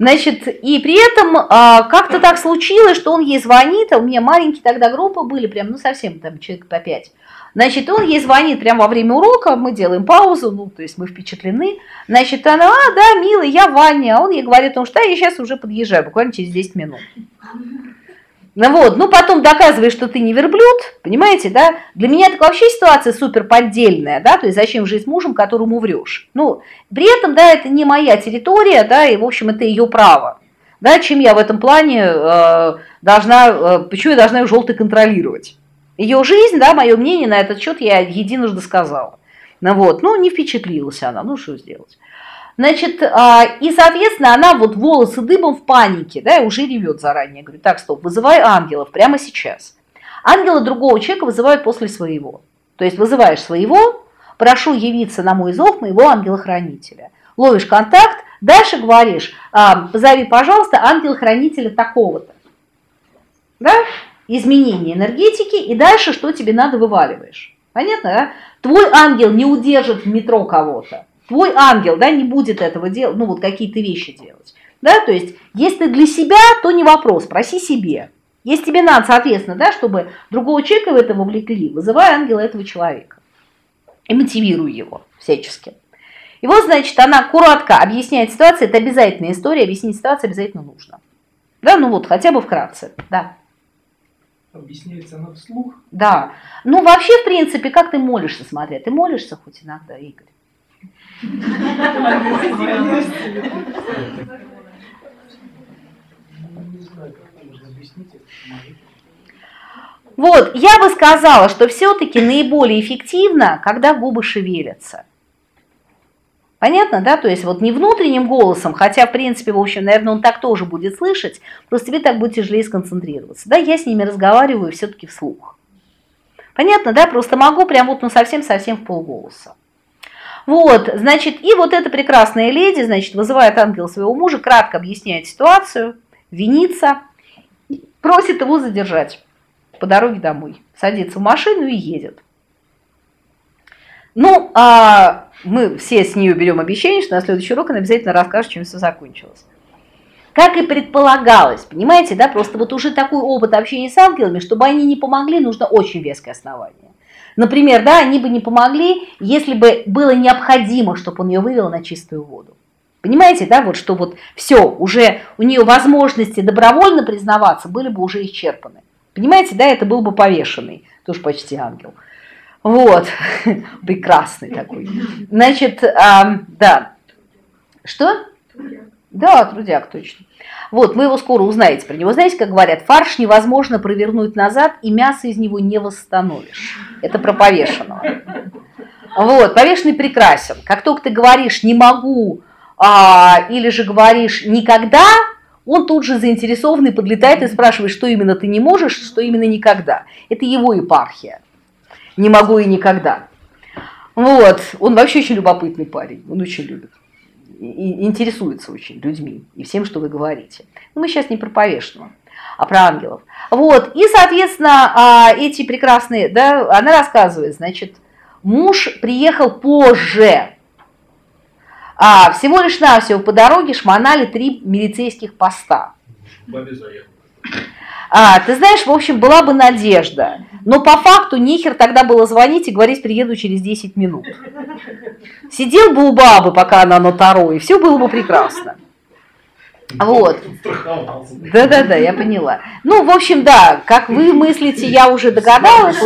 Значит, и при этом а, как-то так случилось, что он ей звонит, а у меня маленькие тогда группы были, прям, ну, совсем там человек по пять. Значит, он ей звонит прямо во время урока, мы делаем паузу, ну, то есть мы впечатлены. Значит, она, а, да, милый, я Ваня. А он ей говорит, ну, что я сейчас уже подъезжаю, буквально через 10 минут. Ну вот, ну потом доказываешь, что ты не верблюд, понимаете, да? Для меня это вообще ситуация супер поддельная, да, то есть зачем жить с мужем, которому врешь? Ну, при этом, да, это не моя территория, да, и, в общем, это ее право. Да, чем я в этом плане э, должна, э, почему я должна ее желтый контролировать? Ее жизнь, да, мое мнение на этот счет я единожды сказала. Ну вот, ну не впечатлилась она, ну что сделать? Значит, а, и, соответственно, она вот волосы дыбом в панике, да, и уже ревет заранее. Говорю, так, стоп, вызывай ангелов прямо сейчас. Ангела другого человека вызывают после своего. То есть вызываешь своего, прошу явиться на мой зов моего ангела-хранителя. Ловишь контакт, дальше говоришь, а, позови, пожалуйста, ангела-хранителя такого-то. Да? Изменение энергетики, и дальше что тебе надо, вываливаешь. Понятно, да? Твой ангел не удержит в метро кого-то. Твой ангел, да, не будет этого делать, ну вот какие-то вещи делать. Да, то есть, если для себя, то не вопрос, проси себе. Если тебе надо, соответственно, да, чтобы другого человека в это вовлекли, вызывай ангела этого человека и мотивируй его всячески. И вот, значит, она коротко объясняет ситуацию, это обязательная история, объяснить ситуацию обязательно нужно. Да, ну вот, хотя бы вкратце, да. Объясняется она вслух? Да. Ну, вообще, в принципе, как ты молишься, смотря, ты молишься хоть иногда, Игорь? Вот, я бы сказала, что все-таки наиболее эффективно, когда губы шевелятся. Понятно, да? То есть вот не внутренним голосом, хотя, в принципе, в общем, наверное, он так тоже будет слышать, просто тебе так будет тяжелее сконцентрироваться. Да, я с ними разговариваю все-таки вслух. Понятно, да? Просто могу прям вот, ну, совсем-совсем в полголоса. Вот, значит, и вот эта прекрасная леди, значит, вызывает ангел своего мужа, кратко объясняет ситуацию, винится. просит его задержать по дороге домой. Садится в машину и едет. Ну, а мы все с нее берем обещание, что на следующий урок она обязательно расскажет, чем все закончилось. Как и предполагалось, понимаете, да, просто вот уже такой опыт общения с ангелами, чтобы они не помогли, нужно очень веское основание. Например, да, они бы не помогли, если бы было необходимо, чтобы он ее вывел на чистую воду. Понимаете, да, вот что вот все, уже у нее возможности добровольно признаваться были бы уже исчерпаны. Понимаете, да, это был бы повешенный, тоже почти ангел. Вот, прекрасный такой. Значит, а, да. Что? Да, трудяк, точно. Вот, вы его скоро узнаете про него. Знаете, как говорят, фарш невозможно провернуть назад, и мясо из него не восстановишь. Это про повешенного. Вот, повешенный прекрасен. Как только ты говоришь «не могу», а, или же говоришь «никогда», он тут же заинтересованный подлетает и спрашивает, что именно ты не можешь, что именно никогда. Это его епархия. Не могу и никогда. Вот, он вообще очень любопытный парень, он очень любит и интересуется очень людьми и всем, что вы говорите. Но мы сейчас не про повешенного, а про ангелов. Вот, и, соответственно, а, эти прекрасные, да, она рассказывает, значит, муж приехал позже, а всего лишь навсего по дороге шмонали три милицейских поста. Бабе заехал. А, ты знаешь, в общем, была бы надежда. Но по факту нехер тогда было звонить и говорить, приеду через 10 минут. Сидел бы у бабы, пока она на Таро, и все было бы прекрасно. Вот. Да-да-да, я поняла. Ну, в общем, да, как вы мыслите, я уже догадалась.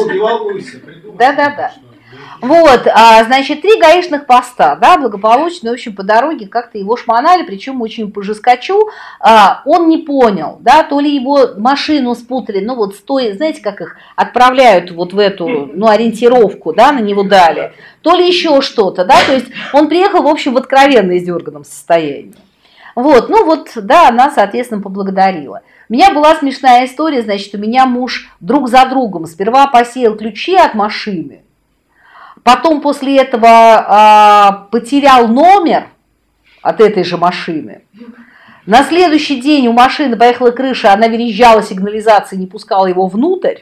Да-да-да. Вот, а, значит, три гаишных поста, да, благополучно, в общем, по дороге как-то его шмонали, причем очень по жескочу, а, он не понял, да, то ли его машину спутали, ну вот стоит, знаете, как их отправляют вот в эту, ну, ориентировку, да, на него дали, то ли еще что-то, да, то есть он приехал, в общем, в откровенно издерганном состоянии. Вот, ну вот, да, она, соответственно, поблагодарила. У меня была смешная история, значит, у меня муж друг за другом сперва посеял ключи от машины, Потом после этого а, потерял номер от этой же машины. На следующий день у машины поехала крыша, она верещала сигнализацией, не пускала его внутрь.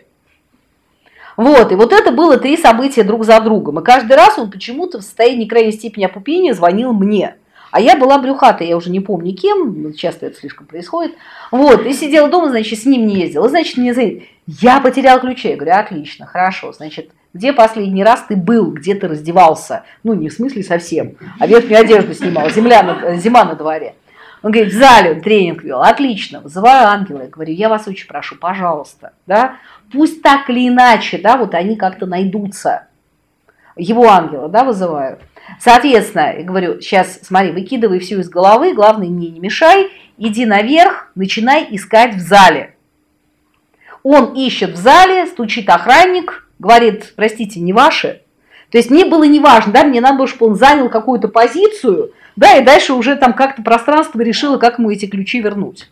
Вот, и вот это было три события друг за другом. И каждый раз он почему-то в состоянии крайней степени опупения звонил мне. А я была брюхатая, я уже не помню кем, часто это слишком происходит. Вот, и сидела дома, значит, с ним не ездила. Значит, мне звонит, я потерял ключи. Я говорю, отлично, хорошо, значит, где последний раз ты был, где ты раздевался? Ну, не в смысле совсем, а верхнюю одежду снимал, земля на, зима на дворе. Он говорит, в зале он тренинг вел. Отлично, вызываю ангела. Я говорю, я вас очень прошу, пожалуйста, да, пусть так или иначе, да, вот они как-то найдутся. Его ангела, да, вызываю. Соответственно, я говорю, сейчас, смотри, выкидывай все из головы, главное, мне не мешай, иди наверх, начинай искать в зале. Он ищет в зале, стучит охранник, говорит, простите, не ваши. То есть мне было не важно, да, мне надо было, чтобы он занял какую-то позицию, да, и дальше уже там как-то пространство решило, как ему эти ключи вернуть.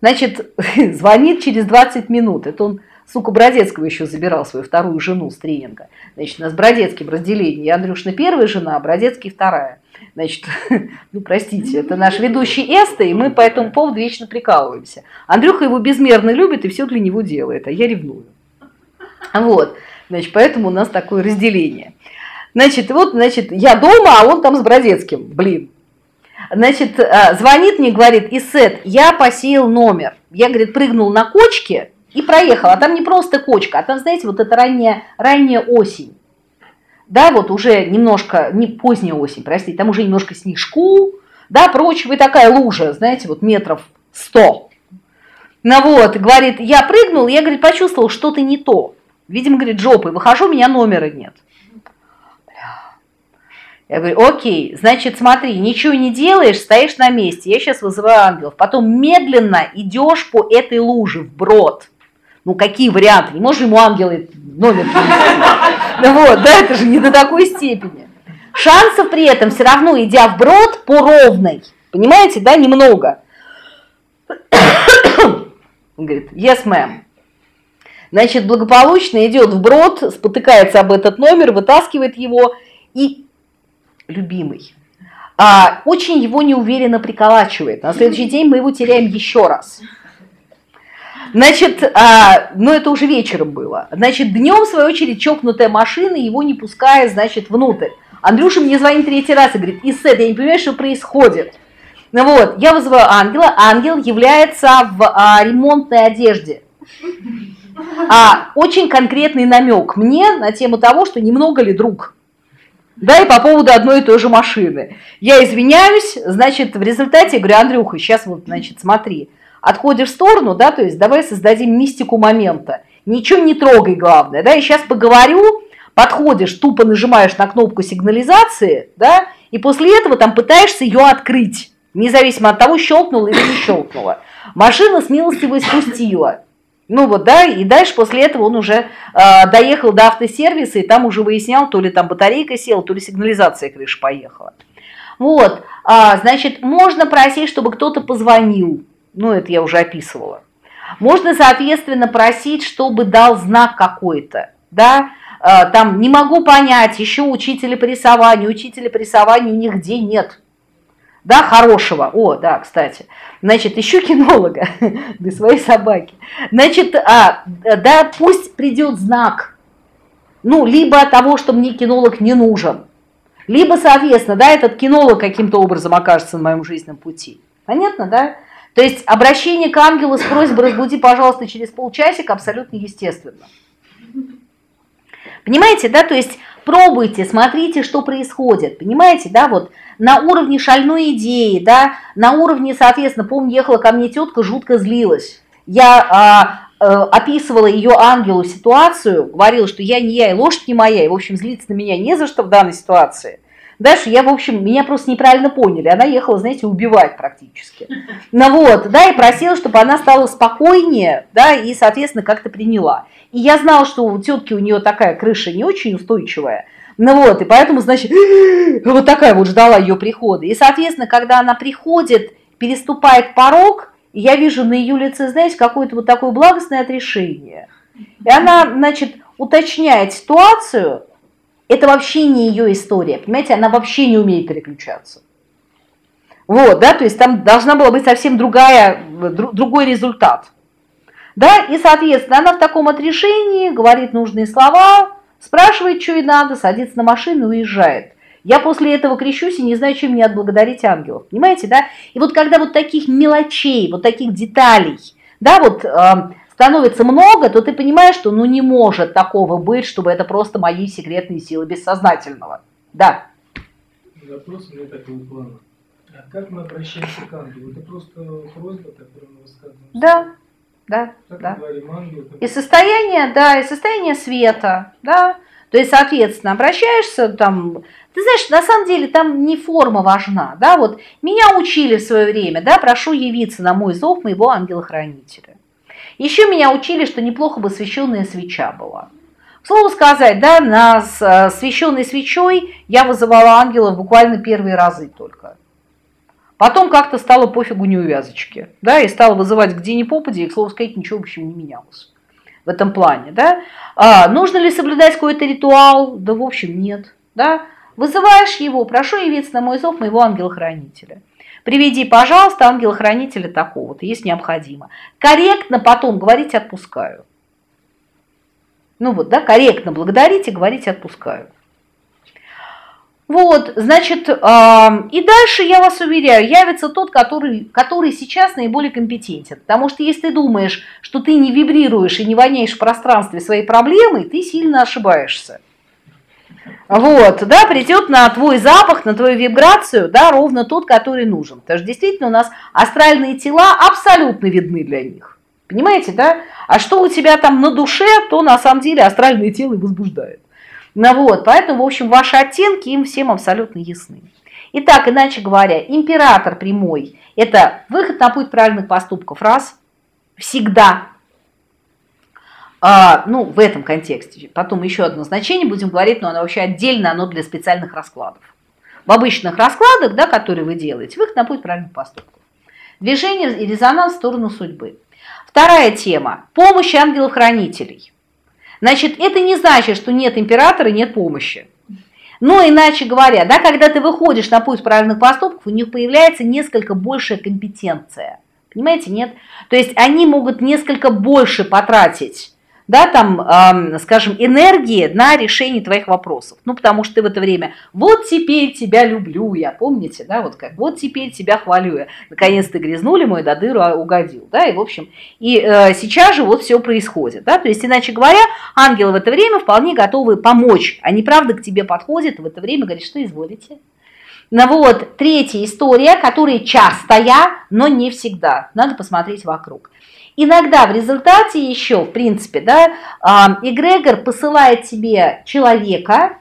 Значит, звонит через 20 минут. Это он, сука, Бродецкого еще забирал свою вторую жену с тренинга. Значит, у нас в разделении. Андрюшна первая жена, а Бродецкий вторая. Значит, ну, простите, это наш ведущий Эста, и мы по этому поводу вечно прикалываемся. Андрюха его безмерно любит и все для него делает, а я ревную. Вот, значит, поэтому у нас такое разделение. Значит, вот, значит, я дома, а он там с Бродецким, блин. Значит, а, звонит мне, говорит, Исет, я посеял номер. Я, говорит, прыгнул на кочке и проехал. А там не просто кочка, а там, знаете, вот это ранняя, ранняя осень. Да, вот уже немножко, не поздняя осень, простите, там уже немножко снежку, да, прочего, и такая лужа, знаете, вот метров сто. Ну вот, говорит, я прыгнул, я, говорит, почувствовал что-то не то. Видимо, говорит, жопой выхожу, у меня номера нет. Я говорю, окей, значит, смотри, ничего не делаешь, стоишь на месте, я сейчас вызываю ангелов. Потом медленно идешь по этой луже вброд. Ну, какие варианты? Не можешь ему ангелы номер принести. Ну вот, да, это же не до такой степени. Шансов при этом все равно, идя вброд по ровной, понимаете, да, немного. Он говорит, yes, ma'am. Значит, благополучно идет в брод, спотыкается об этот номер, вытаскивает его и любимый. А, очень его неуверенно приколачивает. На следующий день мы его теряем еще раз. Значит, а, ну это уже вечером было. Значит, днем, в свою очередь, чокнутая машина его не пуская, значит, внутрь. Андрюша мне звонит третий раз и говорит, Исет, я не понимаю, что происходит. Ну вот, я вызываю ангела, ангел является в а, ремонтной одежде. А, очень конкретный намек мне на тему того, что немного ли друг. Да, и по поводу одной и той же машины. Я извиняюсь, значит, в результате я говорю, Андрюха, сейчас вот, значит, смотри, отходишь в сторону, да, то есть давай создадим мистику момента. Ничем не трогай, главное, да, и сейчас поговорю, подходишь, тупо нажимаешь на кнопку сигнализации, да, и после этого там пытаешься ее открыть, независимо от того, щелкнула или не щелкнула. Машина с милостивой спустила. Ну вот, да, и дальше после этого он уже э, доехал до автосервиса, и там уже выяснял, то ли там батарейка села, то ли сигнализация крыша поехала. Вот, а, значит, можно просить, чтобы кто-то позвонил, ну это я уже описывала. Можно, соответственно, просить, чтобы дал знак какой-то, да, а, там не могу понять, еще учителя по рисованию, учителя по рисованию нигде нет, да, хорошего. О, да, кстати. Значит, ищу кинолога для своей собаки. Значит, а, да, пусть придет знак. Ну, либо того, что мне кинолог не нужен. Либо, соответственно, да, этот кинолог каким-то образом окажется на моем жизненном пути. Понятно, да? То есть обращение к ангелу с просьбой разбуди, пожалуйста, через полчасика абсолютно естественно. Понимаете, да? То есть пробуйте, смотрите, что происходит. Понимаете, да? Вот на уровне шальной идеи, да, на уровне, соответственно, помню, ехала ко мне тетка, жутко злилась. Я а, а, описывала ее ангелу ситуацию, говорила, что я не я, и лошадь не моя, и, в общем, злиться на меня не за что в данной ситуации. Дальше я, в общем, меня просто неправильно поняли. Она ехала, знаете, убивать практически. Ну вот, да, и просила, чтобы она стала спокойнее, да, и, соответственно, как-то приняла. И я знала, что у тетки у нее такая крыша не очень устойчивая, ну вот, и поэтому, значит, вот такая вот ждала ее прихода. И, соответственно, когда она приходит, переступает порог, я вижу на ее лице, знаете, какое-то вот такое благостное отрешение. И она, значит, уточняет ситуацию, это вообще не ее история, понимаете, она вообще не умеет переключаться. Вот, да, то есть там должна была быть совсем другая, другой результат. Да, и, соответственно, она в таком отрешении говорит нужные слова, Спрашивает, что и надо, садится на машину и уезжает. Я после этого крещусь и не знаю, чем мне отблагодарить ангелов. Понимаете, да? И вот когда вот таких мелочей, вот таких деталей, да, вот э, становится много, то ты понимаешь, что ну не может такого быть, чтобы это просто мои секретные силы бессознательного. Да. Вопрос у меня такого плана. А как мы обращаемся к ангелу? Это просто просьба, которую мы высказываем? Да. Да, так да. И состояние, да, и состояние света, да. То есть, соответственно, обращаешься там, ты знаешь, на самом деле там не форма важна, да, вот меня учили в свое время, да, прошу явиться на мой зов моего ангела-хранителя. Еще меня учили, что неплохо бы священная свеча была. Слово сказать, да, на э, священной свечой я вызывала ангелов буквально первые разы только. Потом как-то стало пофигу неувязочки, да, и стало вызывать где ни попади, и, к слову сказать, ничего, в общем, не менялось в этом плане, да. А, нужно ли соблюдать какой-то ритуал? Да, в общем, нет, да. Вызываешь его, прошу явиться на мой зов моего ангела-хранителя. Приведи, пожалуйста, ангела-хранителя такого-то, если необходимо. Корректно потом говорить «отпускаю». Ну вот, да, корректно благодарите, говорите «отпускаю». Вот, значит, э, и дальше, я вас уверяю, явится тот, который, который сейчас наиболее компетентен. Потому что если ты думаешь, что ты не вибрируешь и не воняешь в пространстве своей проблемой, ты сильно ошибаешься. Вот, да, придет на твой запах, на твою вибрацию, да, ровно тот, который нужен. Потому что действительно у нас астральные тела абсолютно видны для них. Понимаете, да? А что у тебя там на душе, то на самом деле астральное тело и возбуждает. Ну вот, поэтому, в общем, ваши оттенки им всем абсолютно ясны. Итак, иначе говоря, император прямой – это выход на путь правильных поступков, раз, всегда. А, ну, в этом контексте. Потом еще одно значение будем говорить, но оно вообще отдельно, оно для специальных раскладов. В обычных раскладах, да, которые вы делаете, выход на путь правильных поступков. Движение и резонанс в сторону судьбы. Вторая тема – помощь ангелов-хранителей – Значит, это не значит, что нет императора, нет помощи. Но иначе говоря, да, когда ты выходишь на путь правильных поступков, у них появляется несколько большая компетенция. Понимаете, нет? То есть они могут несколько больше потратить да, там, э, скажем, энергии на решение твоих вопросов. Ну, потому что ты в это время, вот теперь тебя люблю я, помните, да, вот как, вот теперь тебя хвалю я. Наконец ты грязнули мой до дыру а, угодил, да, и в общем, и э, сейчас же вот все происходит, да, то есть, иначе говоря, ангелы в это время вполне готовы помочь, они, правда, к тебе подходят, в это время говорят, что изволите. Ну вот, третья история, которая частая, но не всегда. Надо посмотреть вокруг. Иногда в результате еще, в принципе, да, эгрегор посылает тебе человека,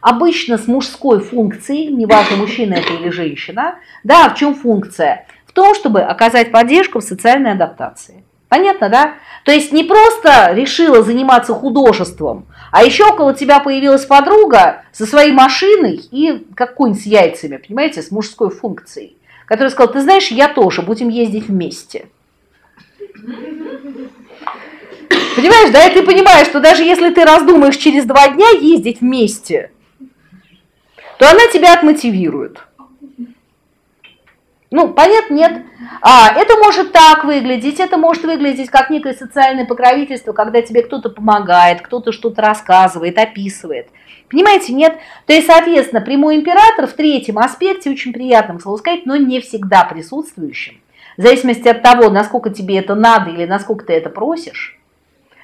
обычно с мужской функцией, неважно, мужчина это или женщина, да, в чем функция? В том, чтобы оказать поддержку в социальной адаптации. Понятно, да? То есть не просто решила заниматься художеством, а еще около тебя появилась подруга со своей машиной и какой-нибудь с яйцами, понимаете, с мужской функцией, которая сказала, ты знаешь, я тоже, будем ездить вместе. Понимаешь, да, и ты понимаешь, что даже если ты раздумаешь через два дня ездить вместе, то она тебя отмотивирует. Ну, понятно, нет. А, это может так выглядеть, это может выглядеть как некое социальное покровительство, когда тебе кто-то помогает, кто-то что-то рассказывает, описывает. Понимаете, нет? То есть, соответственно, прямой император в третьем аспекте очень приятным, слово сказать, но не всегда присутствующим. В зависимости от того, насколько тебе это надо или насколько ты это просишь.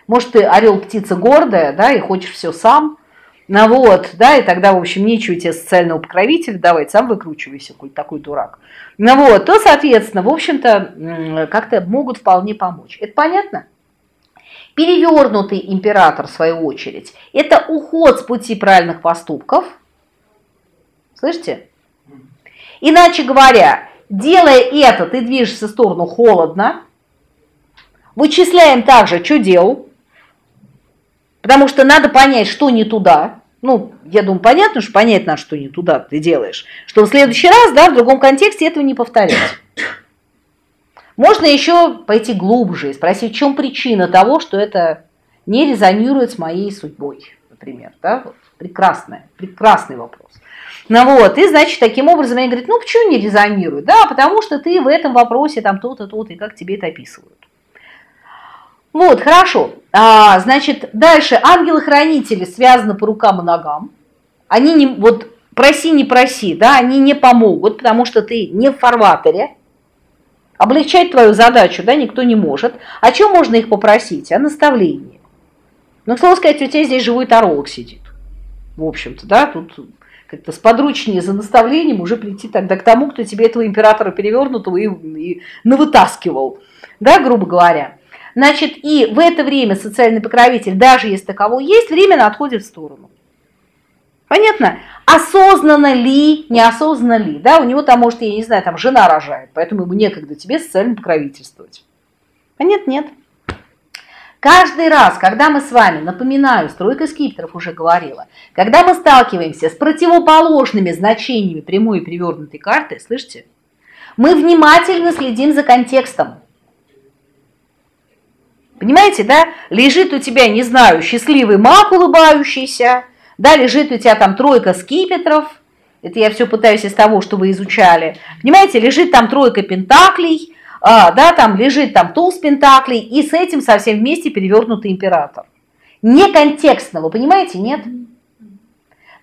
Может, ты орел, птица гордая, да, и хочешь все сам. Ну вот, да, и тогда, в общем, нечего тебе социального покровителя давать, сам выкручивайся, коль такой дурак. Ну вот, то, соответственно, в общем-то, как-то могут вполне помочь. Это понятно? Перевернутый император, в свою очередь, это уход с пути правильных поступков. Слышите? Иначе говоря, Делая это, ты движешься в сторону холодно. Вычисляем также, что делал. Потому что надо понять, что не туда. Ну, я думаю, понятно, что понятно, что не туда ты делаешь. Что в следующий раз, да, в другом контексте этого не повторять. Можно еще пойти глубже и спросить, в чем причина того, что это не резонирует с моей судьбой, например. Да? Вот, прекрасный, прекрасный вопрос. Ну вот, и значит, таким образом они говорят, ну почему не резонирует? Да, потому что ты в этом вопросе там то-то, то-то, и как тебе это описывают. Вот, хорошо. А, значит, дальше ангелы-хранители связаны по рукам и ногам. Они не, вот проси, не проси, да, они не помогут, потому что ты не в фарватере. Облегчать твою задачу, да, никто не может. О чем можно их попросить? О наставлении. Ну, слово сказать, у тебя здесь живой таролог сидит. В общем-то, да, тут как-то сподручнее за наставлением уже прийти тогда к тому, кто тебе этого императора перевернутого и, и навытаскивал, да, грубо говоря. Значит, и в это время социальный покровитель, даже если таково есть, временно отходит в сторону. Понятно? Осознанно ли, неосознанно ли, да, у него там, может, я не знаю, там жена рожает, поэтому ему некогда тебе социально покровительствовать. Понятно? Нет. Каждый раз, когда мы с вами, напоминаю, стройка скипетров уже говорила, когда мы сталкиваемся с противоположными значениями прямой и перевернутой карты, слышите, мы внимательно следим за контекстом. Понимаете, да? Лежит у тебя, не знаю, счастливый маг улыбающийся, да, лежит у тебя там тройка скипетров, это я все пытаюсь из того, что вы изучали. Понимаете, лежит там тройка пентаклей, да, там лежит там туз пентаклей, и с этим совсем вместе перевернутый император. Не контекстно, вы понимаете, нет?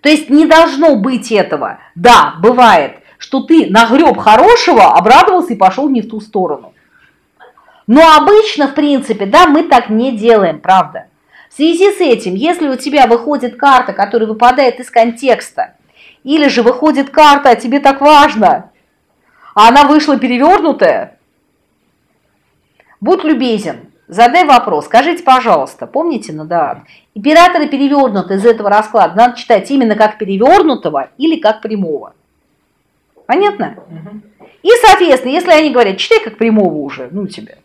То есть не должно быть этого. Да, бывает, что ты нагреб хорошего, обрадовался и пошел не в ту сторону. Но обычно, в принципе, да, мы так не делаем, правда. В связи с этим, если у тебя выходит карта, которая выпадает из контекста, или же выходит карта, а тебе так важно, а она вышла перевернутая, Будь любезен, задай вопрос. Скажите, пожалуйста, помните Надаат? Императоры перевернуты из этого расклада. Надо читать именно как перевернутого или как прямого. Понятно? И, соответственно, если они говорят, читай как прямого уже, ну тебе.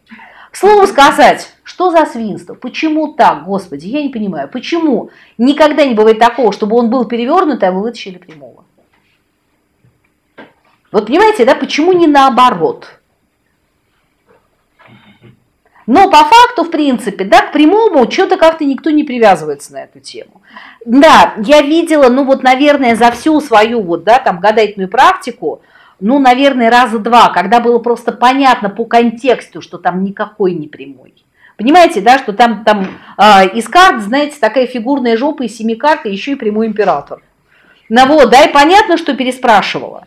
Слово сказать, что за свинство? Почему так, Господи, я не понимаю. Почему никогда не бывает такого, чтобы он был перевернут, а вы вытащили прямого? Вот понимаете, да, почему не наоборот? Но по факту, в принципе, да, к прямому что-то как-то никто не привязывается на эту тему. Да, я видела, ну вот, наверное, за всю свою вот, да, там, гадательную практику, ну, наверное, раза два, когда было просто понятно по контексту, что там никакой не прямой. Понимаете, да, что там, там э, из карт, знаете, такая фигурная жопа из семи карт, и еще и прямой император. Ну вот, да, и понятно, что переспрашивала.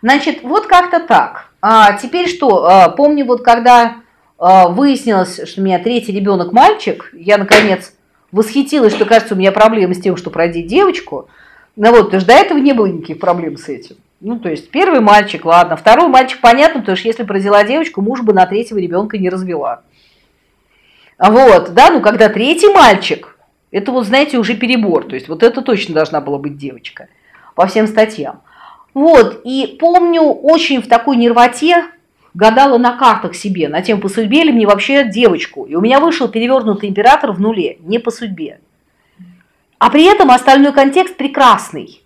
Значит, вот как-то так. А теперь что? А, помню, вот когда выяснилось, что у меня третий ребенок мальчик, я, наконец, восхитилась, что, кажется, у меня проблемы с тем, что родить девочку. Ну вот, потому что до этого не было никаких проблем с этим. Ну, то есть первый мальчик, ладно. Второй мальчик, понятно, потому что если бы родила девочку, муж бы на третьего ребенка не развела. Вот, да, ну когда третий мальчик, это вот, знаете, уже перебор. То есть вот это точно должна была быть девочка по всем статьям. Вот, и помню, очень в такой нервоте гадала на картах себе, на тем, по судьбе ли мне вообще девочку. И у меня вышел перевернутый император в нуле, не по судьбе. А при этом остальной контекст прекрасный.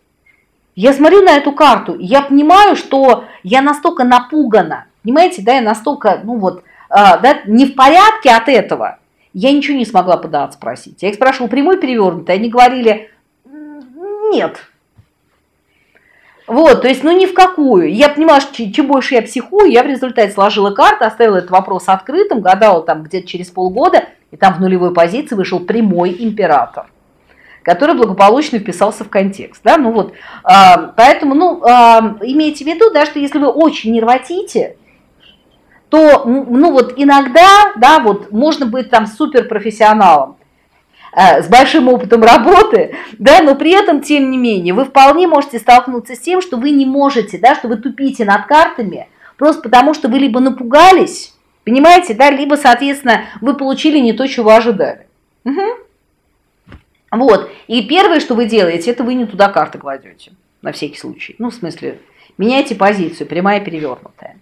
Я смотрю на эту карту, и я понимаю, что я настолько напугана, понимаете, да, я настолько, ну вот, а, да, не в порядке от этого, я ничего не смогла подать спросить. Я их спрашивала, прямой перевернутый, они говорили, нет, вот, то есть, ну ни в какую. Я понимаю, что чем больше я психую, я в результате сложила карты, оставила этот вопрос открытым, гадала там где-то через полгода, и там в нулевой позиции вышел прямой император, который благополучно вписался в контекст. Да? Ну вот, а, поэтому, ну, а, имейте в виду, да, что если вы очень нервотите, то, ну вот иногда, да, вот можно быть там суперпрофессионалом, с большим опытом работы, да, но при этом, тем не менее, вы вполне можете столкнуться с тем, что вы не можете, да, что вы тупите над картами, просто потому что вы либо напугались, понимаете, да, либо, соответственно, вы получили не то, чего ожидали. Угу. Вот, и первое, что вы делаете, это вы не туда карты кладете, на всякий случай. Ну, в смысле, меняйте позицию, прямая перевернутая.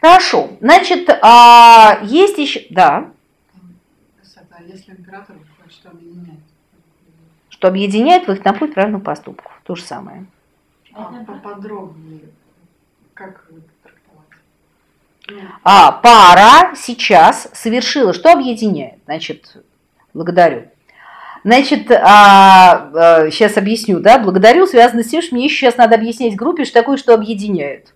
Хорошо, значит, а, есть еще, да. Если император что объединяет? Что объединяет в их на путь правильного поступку. То же самое. А, поподробнее, как трактовать? Ну. А пара сейчас совершила, что объединяет? Значит, благодарю. Значит, а, а, сейчас объясню, да, благодарю, связано с тем, что мне сейчас надо объяснять группе, что такое, что объединяет.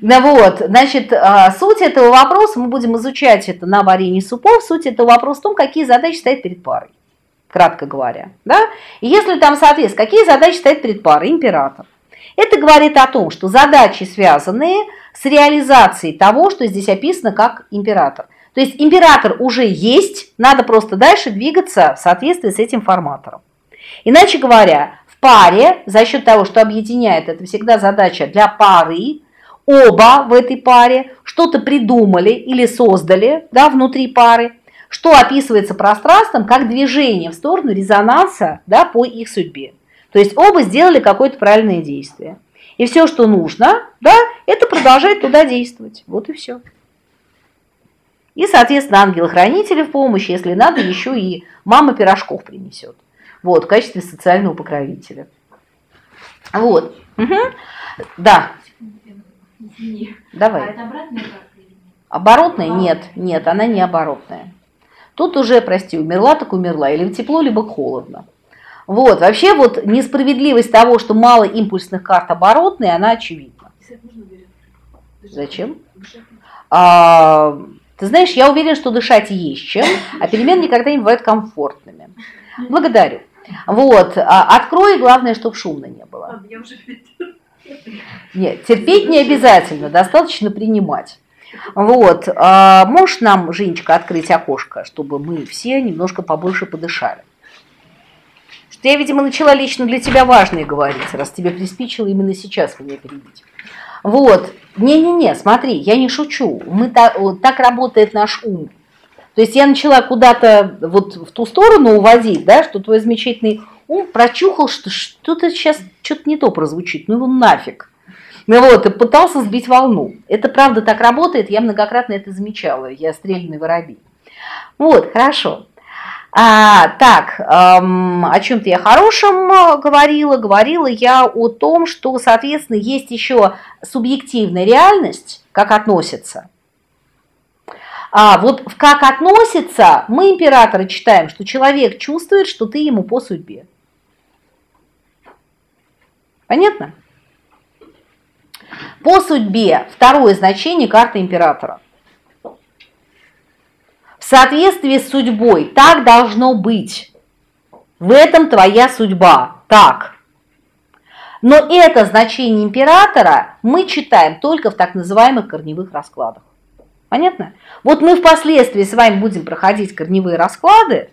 Ну вот, значит, а, суть этого вопроса, мы будем изучать это на варенье супов, суть этого вопроса в том, какие задачи стоят перед парой, кратко говоря. Да? И если там, соответственно, какие задачи стоят перед парой, император. Это говорит о том, что задачи связанные с реализацией того, что здесь описано как император. То есть император уже есть, надо просто дальше двигаться в соответствии с этим форматором. Иначе говоря, в паре, за счет того, что объединяет, это всегда задача для пары, оба в этой паре что-то придумали или создали да, внутри пары, что описывается пространством как движение в сторону резонанса да, по их судьбе. То есть оба сделали какое-то правильное действие. И все, что нужно, да, это продолжать туда действовать. Вот и все. И, соответственно, ангелы-хранители в помощь, если надо, еще и мама пирожков принесет. Вот, в качестве социального покровителя. Вот. Угу. Да. Извини. Давай. А это обратная карта? Оборотная? Нет, нет, она не оборотная. Тут уже, прости, умерла так умерла, или тепло, либо холодно. Вот, вообще вот несправедливость того, что мало импульсных карт оборотные, она очевидна. Зачем? А, ты знаешь, я уверен, что дышать есть чем, а перемены никогда не бывают комфортными. Благодарю. Вот, а, открой, главное, чтобы шумно не было. Нет, терпеть не обязательно, достаточно принимать. Вот, а можешь нам, Женечка, открыть окошко, чтобы мы все немножко побольше подышали? Что я, видимо, начала лично для тебя важное говорить, раз тебе приспичило именно сейчас меня перебить. Вот, не-не-не, смотри, я не шучу, мы так, вот, так работает наш ум. То есть я начала куда-то вот в ту сторону уводить, да, что твой замечательный ум прочухал, что что-то сейчас что-то не то прозвучит, ну его нафиг. Ну вот, и пытался сбить волну. Это правда так работает, я многократно это замечала, я стрельный воробей. Вот, хорошо. А, так, эм, о чем-то я хорошем э, говорила. Говорила я о том, что, соответственно, есть еще субъективная реальность, как относится. А вот как относится, мы, императоры, читаем, что человек чувствует, что ты ему по судьбе. Понятно? По судьбе второе значение карты императора. В соответствии с судьбой так должно быть. В этом твоя судьба. Так. Но это значение императора мы читаем только в так называемых корневых раскладах. Понятно? Вот мы впоследствии с вами будем проходить корневые расклады,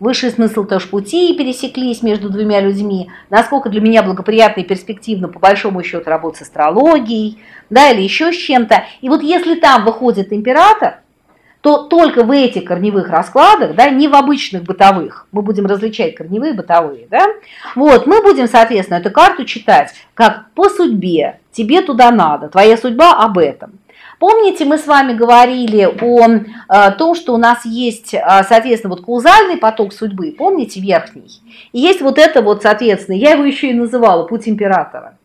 высший смысл тоже пути пересеклись между двумя людьми, насколько для меня благоприятно и перспективно по большому счету работать с астрологией, да, или еще с чем-то. И вот если там выходит император, то только в этих корневых раскладах, да, не в обычных бытовых, мы будем различать корневые бытовые, да, вот, мы будем, соответственно, эту карту читать как по судьбе, тебе туда надо, твоя судьба об этом. Помните, мы с вами говорили о, о том, что у нас есть, а, соответственно, вот каузальный поток судьбы, помните, верхний? И есть вот это вот, соответственно, я его еще и называла путь императора.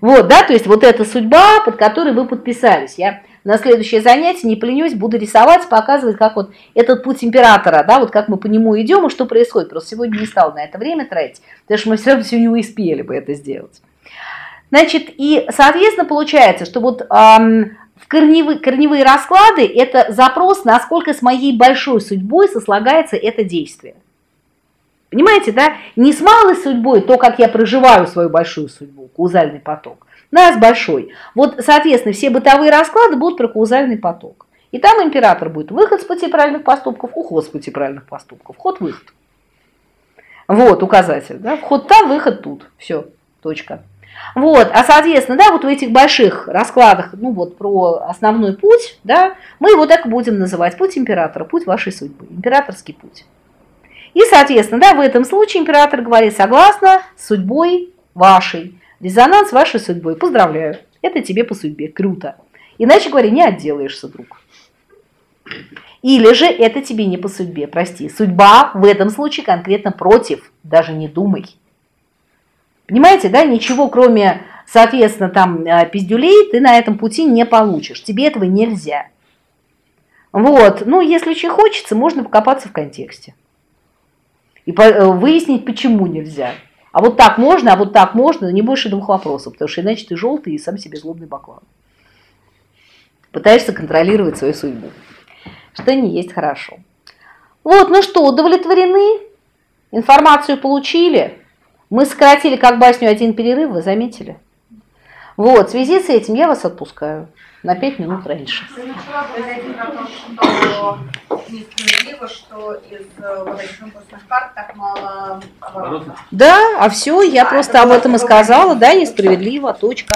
Вот, да, то есть вот эта судьба, под которой вы подписались. Я на следующее занятие, не поленюсь, буду рисовать, показывать, как вот этот путь императора, да, вот как мы по нему идем и что происходит. Просто сегодня не стал на это время тратить, потому что мы все равно не успели бы это сделать. Значит, и, соответственно, получается, что вот корневые, корневые расклады это запрос, насколько с моей большой судьбой сослагается это действие. Понимаете, да? Не с малой судьбой, то, как я проживаю свою большую судьбу, каузальный поток, нас большой. Вот, соответственно, все бытовые расклады будут про каузальный поток. И там император будет выход с пути правильных поступков, уход с пути правильных поступков, вход-выход. Вот указатель, да, вход там, выход тут, все, точка. Вот, а соответственно, да, вот в этих больших раскладах, ну вот про основной путь, да, мы его так будем называть, путь императора, путь вашей судьбы, императорский путь. И, соответственно, да, в этом случае император говорит, согласно судьбой вашей, Резонанс вашей судьбой. Поздравляю. Это тебе по судьбе. Круто. Иначе говоря, не отделаешься, друг. Или же это тебе не по судьбе, прости. Судьба в этом случае конкретно против. Даже не думай. Понимаете, да? Ничего кроме, соответственно, там э, пиздюлей ты на этом пути не получишь. Тебе этого нельзя. Вот. Ну, если очень хочется, можно покопаться в контексте. И э, выяснить, почему нельзя. А вот так можно, а вот так можно, не больше двух вопросов, потому что иначе ты желтый и сам себе злобный баклан. Пытаешься контролировать свою судьбу, что не есть хорошо. Вот, ну что, удовлетворены? Информацию получили? Мы сократили как басню один перерыв, вы заметили? Вот, в связи с этим я вас отпускаю на 5 минут раньше. Да, а все, я просто об этом и сказала, да, несправедливо, точка.